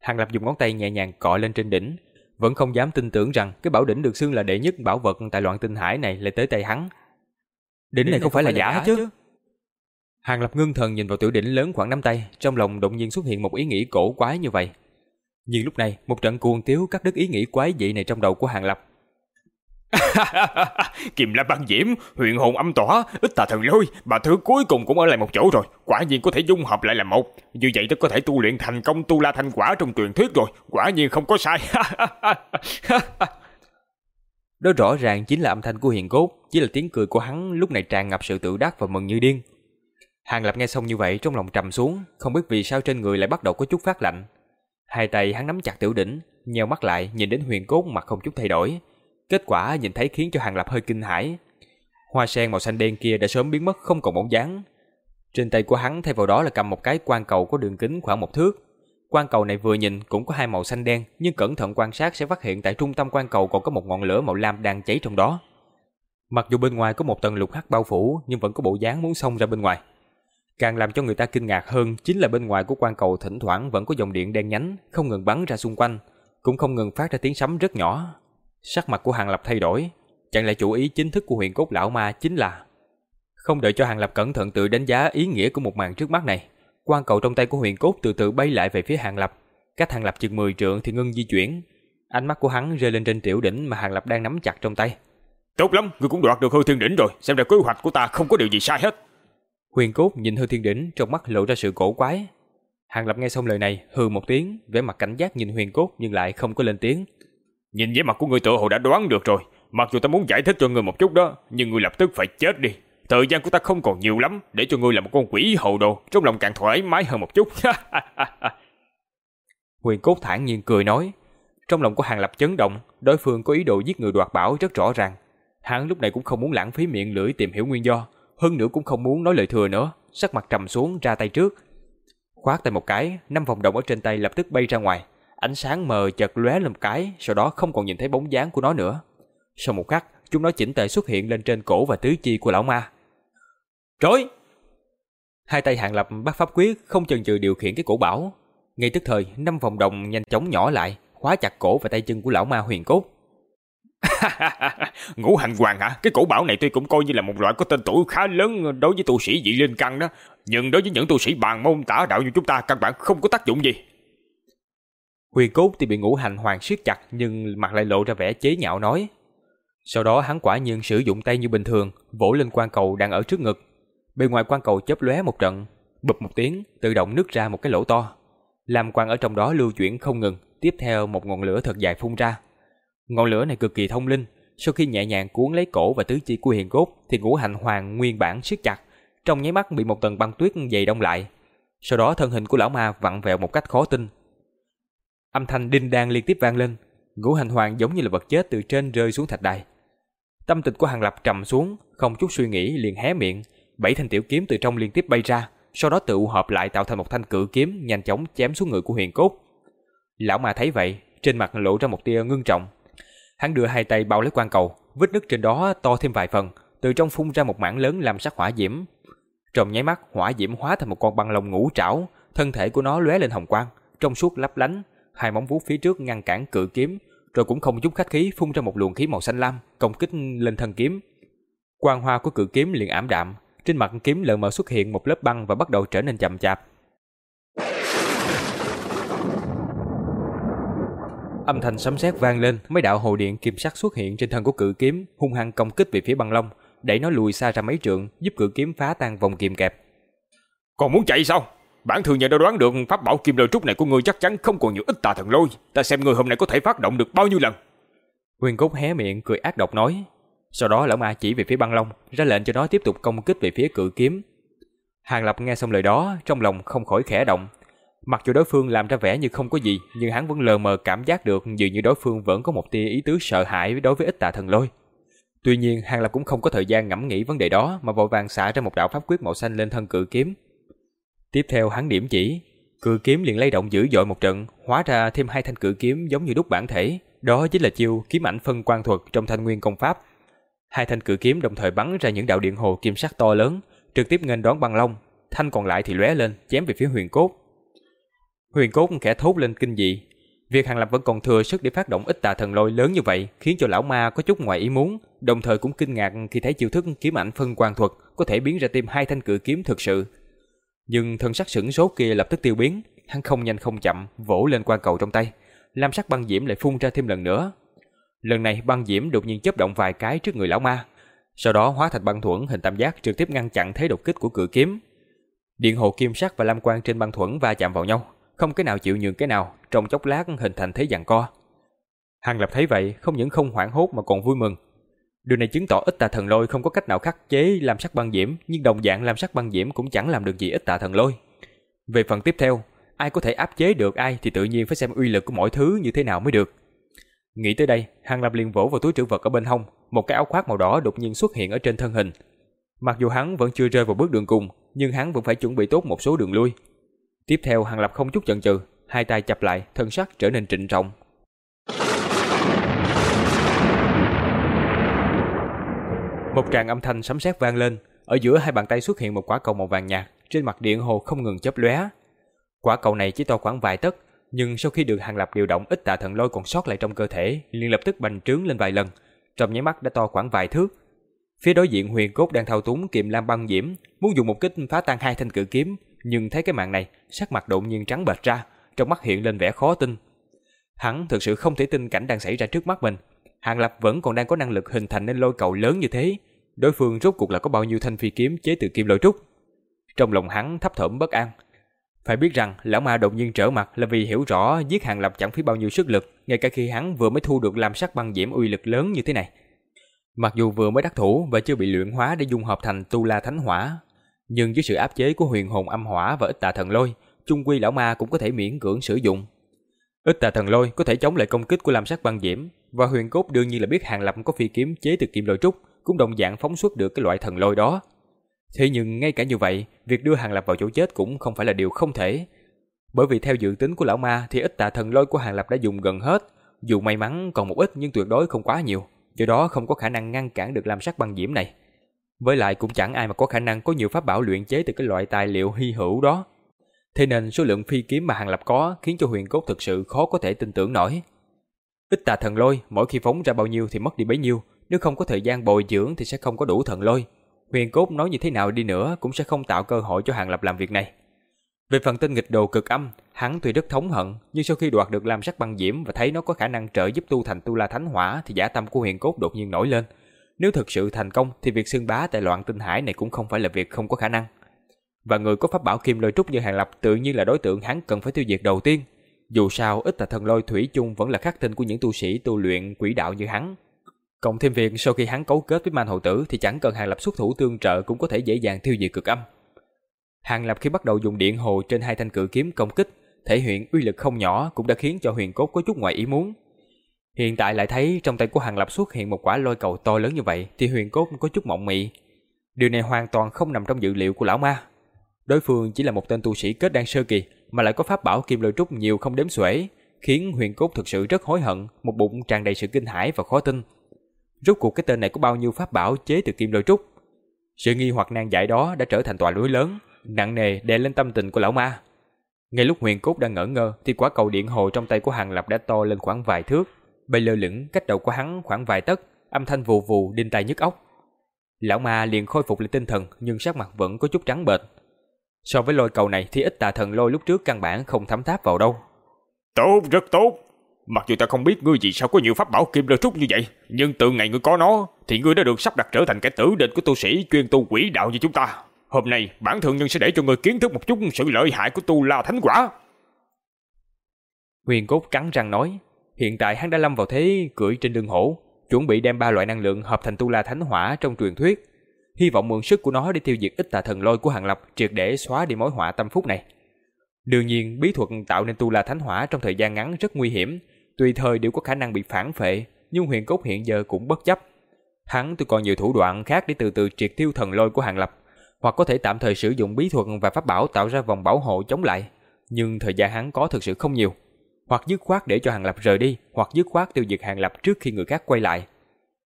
Hàng Lập dùng ngón tay nhẹ nhàng cọ lên trên đỉnh, vẫn không dám tin tưởng rằng cái bảo đỉnh được xưng là đệ nhất bảo vật tại loạn tinh hải này lại tới tay hắn. Đỉnh này không phải là giả chứ? Hàng Lập ngưng thần nhìn vào tiểu đỉnh lớn khoảng nắm tay, trong lòng đột nhiên xuất hiện một ý nghĩ cổ quái như vậy. Nhưng lúc này, một trận cuồng tiếu cắt đứt ý nghĩ quái dị này trong đầu của Hàng Lập. Kim La băng diễm, huyền hồn âm tỏa, ít tà thần lôi, bà thứ cuối cùng cũng ở lại một chỗ rồi, quả nhiên có thể dung hợp lại làm một. Như vậy đã có thể tu luyện thành công tu la thanh quả trong truyền thuyết rồi, quả nhiên không có sai. Đó rõ ràng chính là âm thanh của hiền cốt, chỉ là tiếng cười của hắn lúc này tràn ngập sự tự đắc và mừng như điên. Hàng Lập nghe xong như vậy trong lòng trầm xuống, không biết vì sao trên người lại bắt đầu có chút phát lạnh. Hai tay hắn nắm chặt tiểu đỉnh, nheo mắt lại nhìn đến huyền cốt mặt không chút thay đổi. Kết quả nhìn thấy khiến cho Hàng Lập hơi kinh hãi. Hoa sen màu xanh đen kia đã sớm biến mất không còn bóng dáng. Trên tay của hắn thay vào đó là cầm một cái quan cầu có đường kính khoảng một thước. Quan cầu này vừa nhìn cũng có hai màu xanh đen, nhưng cẩn thận quan sát sẽ phát hiện tại trung tâm quan cầu còn có một ngọn lửa màu lam đang cháy trong đó. Mặc dù bên ngoài có một tầng lục hắc bao phủ, nhưng vẫn có bộ dáng muốn xông ra bên ngoài. Càng làm cho người ta kinh ngạc hơn chính là bên ngoài của quan cầu thỉnh thoảng vẫn có dòng điện đen nhánh không ngừng bắn ra xung quanh, cũng không ngừng phát ra tiếng sấm rất nhỏ. Sắc mặt của Hàng Lập thay đổi, chẳng lẽ chủ ý chính thức của huyền cốt lão ma chính là không đợi cho Hàng Lập cẩn thận tự đánh giá ý nghĩa của một màn trước mắt này, quan cầu trong tay của huyền cốt từ từ bay lại về phía Hàng Lập, cách Hàng Lập chừng 10 trượng thì ngưng di chuyển. Ánh mắt của hắn rơi lên trên tiểu đỉnh mà Hàng Lập đang nắm chặt trong tay. Tốt lắm, ngươi cũng đoạt được hư thiên đỉnh rồi, xem ra kế hoạch của ta không có điều gì sai hết. Huyền cốt nhìn hư thiên đỉnh trong mắt lộ ra sự cổ quái. Hàng Lập nghe xong lời này, hừ một tiếng, vẻ mặt cảnh giác nhìn huyền cốt nhưng lại không có lên tiếng. Nhìn vẻ mặt của ngươi tự hồ đã đoán được rồi, mặc dù ta muốn giải thích cho ngươi một chút đó, nhưng ngươi lập tức phải chết đi. Thời gian của ta không còn nhiều lắm, để cho ngươi làm một con quỷ hầu đồ, trong lòng càng thoải mái hơn một chút. Huyền cốt thản nhiên cười nói. Trong lòng của Hàng Lập chấn động, đối phương có ý đồ giết người đoạt bảo rất rõ ràng. Hắn lúc này cũng không muốn lãng phí miệng lưỡi tìm hiểu nguyên do, hơn nữa cũng không muốn nói lời thừa nữa, sắc mặt trầm xuống ra tay trước. Khoát tay một cái, năm vòng đồng ở trên tay lập tức bay ra ngoài, ánh sáng mờ chợt lóe lên một cái, sau đó không còn nhìn thấy bóng dáng của nó nữa. Sau một khắc, chúng nó chỉnh tề xuất hiện lên trên cổ và tứ chi của lão ma. Trối! Hai tay hạng lập bắt pháp quyết, không chần chừ điều khiển cái cổ bảo. Ngay tức thời, năm vòng đồng nhanh chóng nhỏ lại, khóa chặt cổ và tay chân của lão ma huyền cốt. Ngũ hành hoàng hả? Cái cổ bảo này tuy cũng coi như là một loại có tên tuổi khá lớn đối với tu sĩ dị linh căn đó, nhưng đối với những tu sĩ bàn môn tả đạo như chúng ta căn bản không có tác dụng gì. Huyền cốt thì bị ngũ hành hoàng siết chặt nhưng mặt lại lộ ra vẻ chế nhạo nói. Sau đó hắn quả nhiên sử dụng tay như bình thường, vỗ lên quan cầu đang ở trước ngực. Bên ngoài quan cầu chớp lóe một trận, bụp một tiếng, tự động nứt ra một cái lỗ to. Làm quan ở trong đó lưu chuyển không ngừng, tiếp theo một ngọn lửa thật dài phun ra. Ngọn lửa này cực kỳ thông linh, sau khi nhẹ nhàng cuốn lấy cổ và tứ chi của hiền cốt thì ngũ hành hoàng nguyên bản siết chặt, trong nháy mắt bị một tầng băng tuyết dày đông lại. Sau đó thân hình của lão ma vặn vẹo một cách khó tin. Âm thanh đinh đang liên tiếp vang lên, ngũ hành hoàng giống như là vật chết từ trên rơi xuống thạch đài. Tâm tình của Hàng Lập trầm xuống, không chút suy nghĩ liền hé miệng, bảy thanh tiểu kiếm từ trong liên tiếp bay ra, sau đó tự hợp lại tạo thành một thanh cự kiếm nhanh chóng chém xuống người của Huyền Cốt. Lão ma thấy vậy, trên mặt lộ ra một tia ngưng trọng, Hắn đưa hai tay bao lấy quan cầu, vết nứt trên đó to thêm vài phần, từ trong phun ra một mảng lớn làm sắc hỏa diễm. Trong nháy mắt, hỏa diễm hóa thành một con băng lông ngũ trảo, thân thể của nó lóe lên hồng quang, trong suốt lấp lánh, hai móng vuốt phía trước ngăn cản cự kiếm, rồi cũng không chút khách khí phun ra một luồng khí màu xanh lam, công kích lên thân kiếm. Quang hoa của cự kiếm liền ảm đạm, trên mặt kiếm lờ mờ xuất hiện một lớp băng và bắt đầu trở nên chậm chạp. Âm thanh sấm sét vang lên, mấy đạo hồ điện kim sắc xuất hiện trên thân của cự kiếm, hung hăng công kích về phía băng long, đẩy nó lùi xa ra mấy trượng, giúp cự kiếm phá tan vòng kiềm kẹp. Còn muốn chạy sao? Bản thường nhà đã đoán được pháp bảo kim lôi trúc này của ngươi chắc chắn không còn nhiều ít tà thần lôi, ta xem ngươi hôm nay có thể phát động được bao nhiêu lần. Huyền Cốt hé miệng cười ác độc nói. Sau đó lão ma chỉ về phía băng long, ra lệnh cho nó tiếp tục công kích về phía cự kiếm. Hàng Lập nghe xong lời đó, trong lòng không khỏi khẽ động, Mặc dù đối phương làm ra vẻ như không có gì, nhưng hắn vẫn lờ mờ cảm giác được dường như đối phương vẫn có một tia ý tứ sợ hãi đối với ít tà thần lôi. Tuy nhiên, Hàng Lập cũng không có thời gian ngẫm nghĩ vấn đề đó mà vội vàng xả ra một đạo pháp quyết màu xanh lên thân cự kiếm. Tiếp theo hắn điểm chỉ, cự kiếm liền lay động dữ dội một trận, hóa ra thêm hai thanh cự kiếm giống như đúc bản thể, đó chính là chiêu kiếm ảnh phân quan thuật trong thanh nguyên công pháp. Hai thanh cự kiếm đồng thời bắn ra những đạo điện hồ kim sắc to lớn, trực tiếp nghênh đón băng long, thanh còn lại thì lóe lên chém về phía huyền cốt. Huyền cốt khẽ thốt lên kinh dị. Việc Hàng Lập vẫn còn thừa sức để phát động ít tà thần lôi lớn như vậy khiến cho lão ma có chút ngoài ý muốn, đồng thời cũng kinh ngạc khi thấy chiêu thức kiếm ảnh phân quang thuật có thể biến ra thêm hai thanh cự kiếm thực sự. Nhưng thân sắc sững số kia lập tức tiêu biến, hắn không nhanh không chậm vỗ lên quan cầu trong tay, lam sắc băng diễm lại phun ra thêm lần nữa. Lần này băng diễm đột nhiên chớp động vài cái trước người lão ma, sau đó hóa thành băng thuẫn hình tam giác trực tiếp ngăn chặn thế đột kích của cự kiếm. Điện hồ kim sắc và lam quang trên băng thuẫn va chạm vào nhau, không cái nào chịu nhường cái nào, trong chốc lát hình thành thế giằng co. Hàng Lập thấy vậy, không những không hoảng hốt mà còn vui mừng. Điều này chứng tỏ ít tà thần lôi không có cách nào khắc chế làm sắc băng diễm, nhưng đồng dạng làm sắc băng diễm cũng chẳng làm được gì ít tà thần lôi. Về phần tiếp theo, ai có thể áp chế được ai thì tự nhiên phải xem uy lực của mọi thứ như thế nào mới được. Nghĩ tới đây, Hàng Lập liền vỗ vào túi trữ vật ở bên hông, một cái áo khoác màu đỏ đột nhiên xuất hiện ở trên thân hình. Mặc dù hắn vẫn chưa rơi vào bước đường cùng, nhưng hắn vẫn phải chuẩn bị tốt một số đường lui. Tiếp theo Hàng Lập không chút chần chừ, hai tay chập lại, thân sắc trở nên trịnh trọng. Một tràng âm thanh sấm sét vang lên, ở giữa hai bàn tay xuất hiện một quả cầu màu vàng nhạt, trên mặt điện hồ không ngừng chớp lóe. Quả cầu này chỉ to khoảng vài tấc, nhưng sau khi được Hàng Lập điều động ít tà thần lôi còn sót lại trong cơ thể, liền lập tức bành trướng lên vài lần, trong nháy mắt đã to khoảng vài thước. Phía đối diện Huyền Cốt đang thao túng kiềm lam băng diễm, muốn dùng một kích phá tan hai thanh cự kiếm, nhưng thấy cái màn này, sắc mặt đột nhiên trắng bệch ra, trong mắt hiện lên vẻ khó tin. Hắn thực sự không thể tin cảnh đang xảy ra trước mắt mình. Hàng Lập vẫn còn đang có năng lực hình thành nên lôi cầu lớn như thế, đối phương rốt cuộc là có bao nhiêu thanh phi kiếm chế từ kim lôi trúc. Trong lòng hắn thấp thởm bất an, phải biết rằng lão ma đột nhiên trở mặt là vì hiểu rõ giết Hàng Lập chẳng phí bao nhiêu sức lực, ngay cả khi hắn vừa mới thu được làm sắc băng diễm uy lực lớn như thế này. Mặc dù vừa mới đắc thủ và chưa bị luyện hóa để dung hợp thành tu la thánh hỏa, nhưng với sự áp chế của huyền hồn âm hỏa và ít tà thần lôi, chung quy lão ma cũng có thể miễn cưỡng sử dụng. Ít tà thần lôi có thể chống lại công kích của lam sắc băng diễm, và huyền cốt đương nhiên là biết Hàng Lập có phi kiếm chế từ kim lôi trúc, cũng đồng dạng phóng xuất được cái loại thần lôi đó. Thế nhưng ngay cả như vậy, việc đưa Hàng Lập vào chỗ chết cũng không phải là điều không thể. Bởi vì theo dự tính của lão ma thì ít tà thần lôi của Hàng Lập đã dùng gần hết, dù may mắn còn một ít nhưng tuyệt đối không quá nhiều, do đó không có khả năng ngăn cản được lam sắc băng diễm này. Với lại cũng chẳng ai mà có khả năng có nhiều pháp bảo luyện chế từ cái loại tài liệu hy hữu đó. Thế nên số lượng phi kiếm mà Hàng Lập có khiến cho huyền cốt thực sự khó có thể tin tưởng nổi. Ít tà thần lôi, mỗi khi phóng ra bao nhiêu thì mất đi bấy nhiêu, nếu không có thời gian bồi dưỡng thì sẽ không có đủ thần lôi. Huyền Cốt nói như thế nào đi nữa cũng sẽ không tạo cơ hội cho Hàng Lập làm việc này. Về phần tên nghịch đồ cực âm, hắn tuy rất thống hận, nhưng sau khi đoạt được làm sắc băng diễm và thấy nó có khả năng trợ giúp tu thành tu la thánh hỏa thì giả tâm của Huyền Cốt đột nhiên nổi lên. Nếu thực sự thành công thì việc xưng bá tại loạn tinh hải này cũng không phải là việc không có khả năng. Và người có pháp bảo kim lôi trúc như Hàng Lập tự nhiên là đối tượng hắn cần phải tiêu diệt đầu tiên. Dù sao, ít là thần lôi thủy chung vẫn là khắc tinh của những tu sĩ tu luyện quỷ đạo như hắn. Cộng thêm việc sau khi hắn cấu kết với man hậu tử thì chẳng cần Hàng Lập xuất thủ tương trợ cũng có thể dễ dàng tiêu diệt cực âm. Hàng Lập khi bắt đầu dùng điện hồ trên hai thanh cự kiếm công kích, thể hiện uy lực không nhỏ cũng đã khiến cho huyền cốt có chút ngoài ý muốn. Hiện tại lại thấy trong tay của Hàng Lập xuất hiện một quả lôi cầu to lớn như vậy thì huyền cốt có chút mộng mị. Điều này hoàn toàn không nằm trong dự liệu của lão ma. Đối phương chỉ là một tên tu sĩ kết đan sơ kỳ mà lại có pháp bảo kim lôi trúc nhiều không đếm xuể, khiến huyền cốt thực sự rất hối hận, một bụng tràn đầy sự kinh hãi và khó tin Rốt cuộc cái tên này có bao nhiêu pháp bảo chế từ kim lôi trúc? Sự nghi hoặc nan giải đó đã trở thành tòa núi lớn, nặng nề đè lên tâm tình của lão ma. Ngay lúc Huyền Cốt đang ngỡ ngơ thì quả cầu điện hồ trong tay của Hàng Lập đã to lên khoảng vài thước, bay lơ lửng cách đầu của hắn khoảng vài tấc, âm thanh vù vù đinh tai nhức óc. Lão ma liền khôi phục lại tinh thần nhưng sắc mặt vẫn có chút trắng bệch. So với lôi cầu này thì ít tà thần lôi lúc trước căn bản không thấm tháp vào đâu. Tốt, rất tốt. Mặc dù ta không biết ngươi vì sao có nhiều pháp bảo kim lôi trúc như vậy, nhưng từ ngày ngươi có nó, thì ngươi đã được sắp đặt trở thành kẻ tử địch của tu sĩ chuyên tu quỷ đạo như chúng ta. Hôm nay, bản thượng nhân sẽ để cho ngươi kiến thức một chút sự lợi hại của tu la thánh quả. Huyền cốt cắn răng nói, hiện tại hắn đã lâm vào thế cưỡi trên lưng hổ, chuẩn bị đem ba loại năng lượng hợp thành tu la thánh hỏa trong truyền thuyết, hy vọng mượn sức của nó để tiêu diệt ít tà thần lôi của Hàng Lập triệt để xóa đi mối họa tâm phúc này. Đương nhiên, bí thuật tạo nên tu la thánh hỏa trong thời gian ngắn rất nguy hiểm, tùy thời đều có khả năng bị phản phệ, nhưng huyền cốt hiện giờ cũng bất chấp. Hắn tôi còn nhiều thủ đoạn khác để từ từ triệt tiêu thần lôi của Hàng Lập, hoặc có thể tạm thời sử dụng bí thuật và pháp bảo tạo ra vòng bảo hộ chống lại, nhưng thời gian hắn có thực sự không nhiều. Hoặc dứt khoát để cho Hàng Lập rời đi, hoặc dứt khoát tiêu diệt Hàng Lập trước khi người khác quay lại.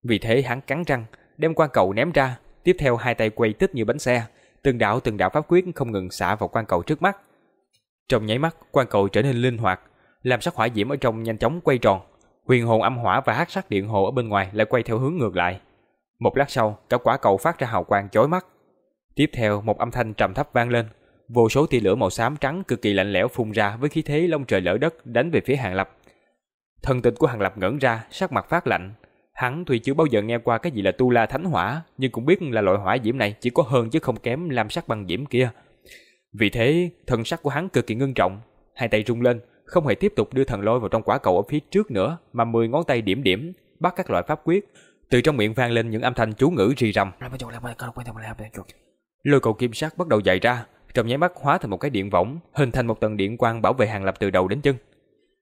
Vì thế hắn cắn răng, đem quan cầu ném ra, tiếp theo hai tay quay tích như bánh xe, từng đạo từng đạo pháp quyết không ngừng xả vào quan cầu trước mắt. Trong nháy mắt, quan cầu trở nên linh hoạt, làm sắc hỏa diễm ở trong nhanh chóng quay tròn. Huyền hồn âm hỏa và hắc sắc điện hồ ở bên ngoài lại quay theo hướng ngược lại. Một lát sau, cả quả cầu phát ra hào quang chói mắt. Tiếp theo, một âm thanh trầm thấp vang lên, vô số tia lửa màu xám trắng cực kỳ lạnh lẽo phun ra với khí thế long trời lở đất đánh về phía Hàng Lập. Thân tình của Hàng Lập ngẩn ra, sắc mặt phát lạnh. Hắn tuy chưa bao giờ nghe qua cái gì là tu la thánh hỏa, nhưng cũng biết là loại hỏa diễm này chỉ có hơn chứ không kém lam sắc băng diễm kia. Vì thế, thân sắc của hắn cực kỳ ngưng trọng, hai tay rung lên, không hề tiếp tục đưa thần lôi vào trong quả cầu ở phía trước nữa, mà mười ngón tay điểm điểm, bắt các loại pháp quyết, từ trong miệng vang lên những âm thanh chú ngữ rì rầm. Lôi cầu kim sắc bắt đầu dày ra, trong nháy mắt hóa thành một cái điện võng, hình thành một tầng điện quang bảo vệ hàng lập từ đầu đến chân.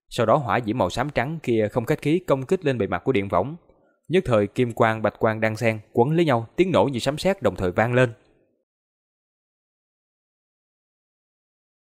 Sau đó hỏa diễm màu xám trắng kia không khách khí công kích lên bề mặt của điện võng. Nhất thời kim quang bạch quang đang xen quấn lấy nhau, tiếng nổ như sấm sét đồng thời vang lên.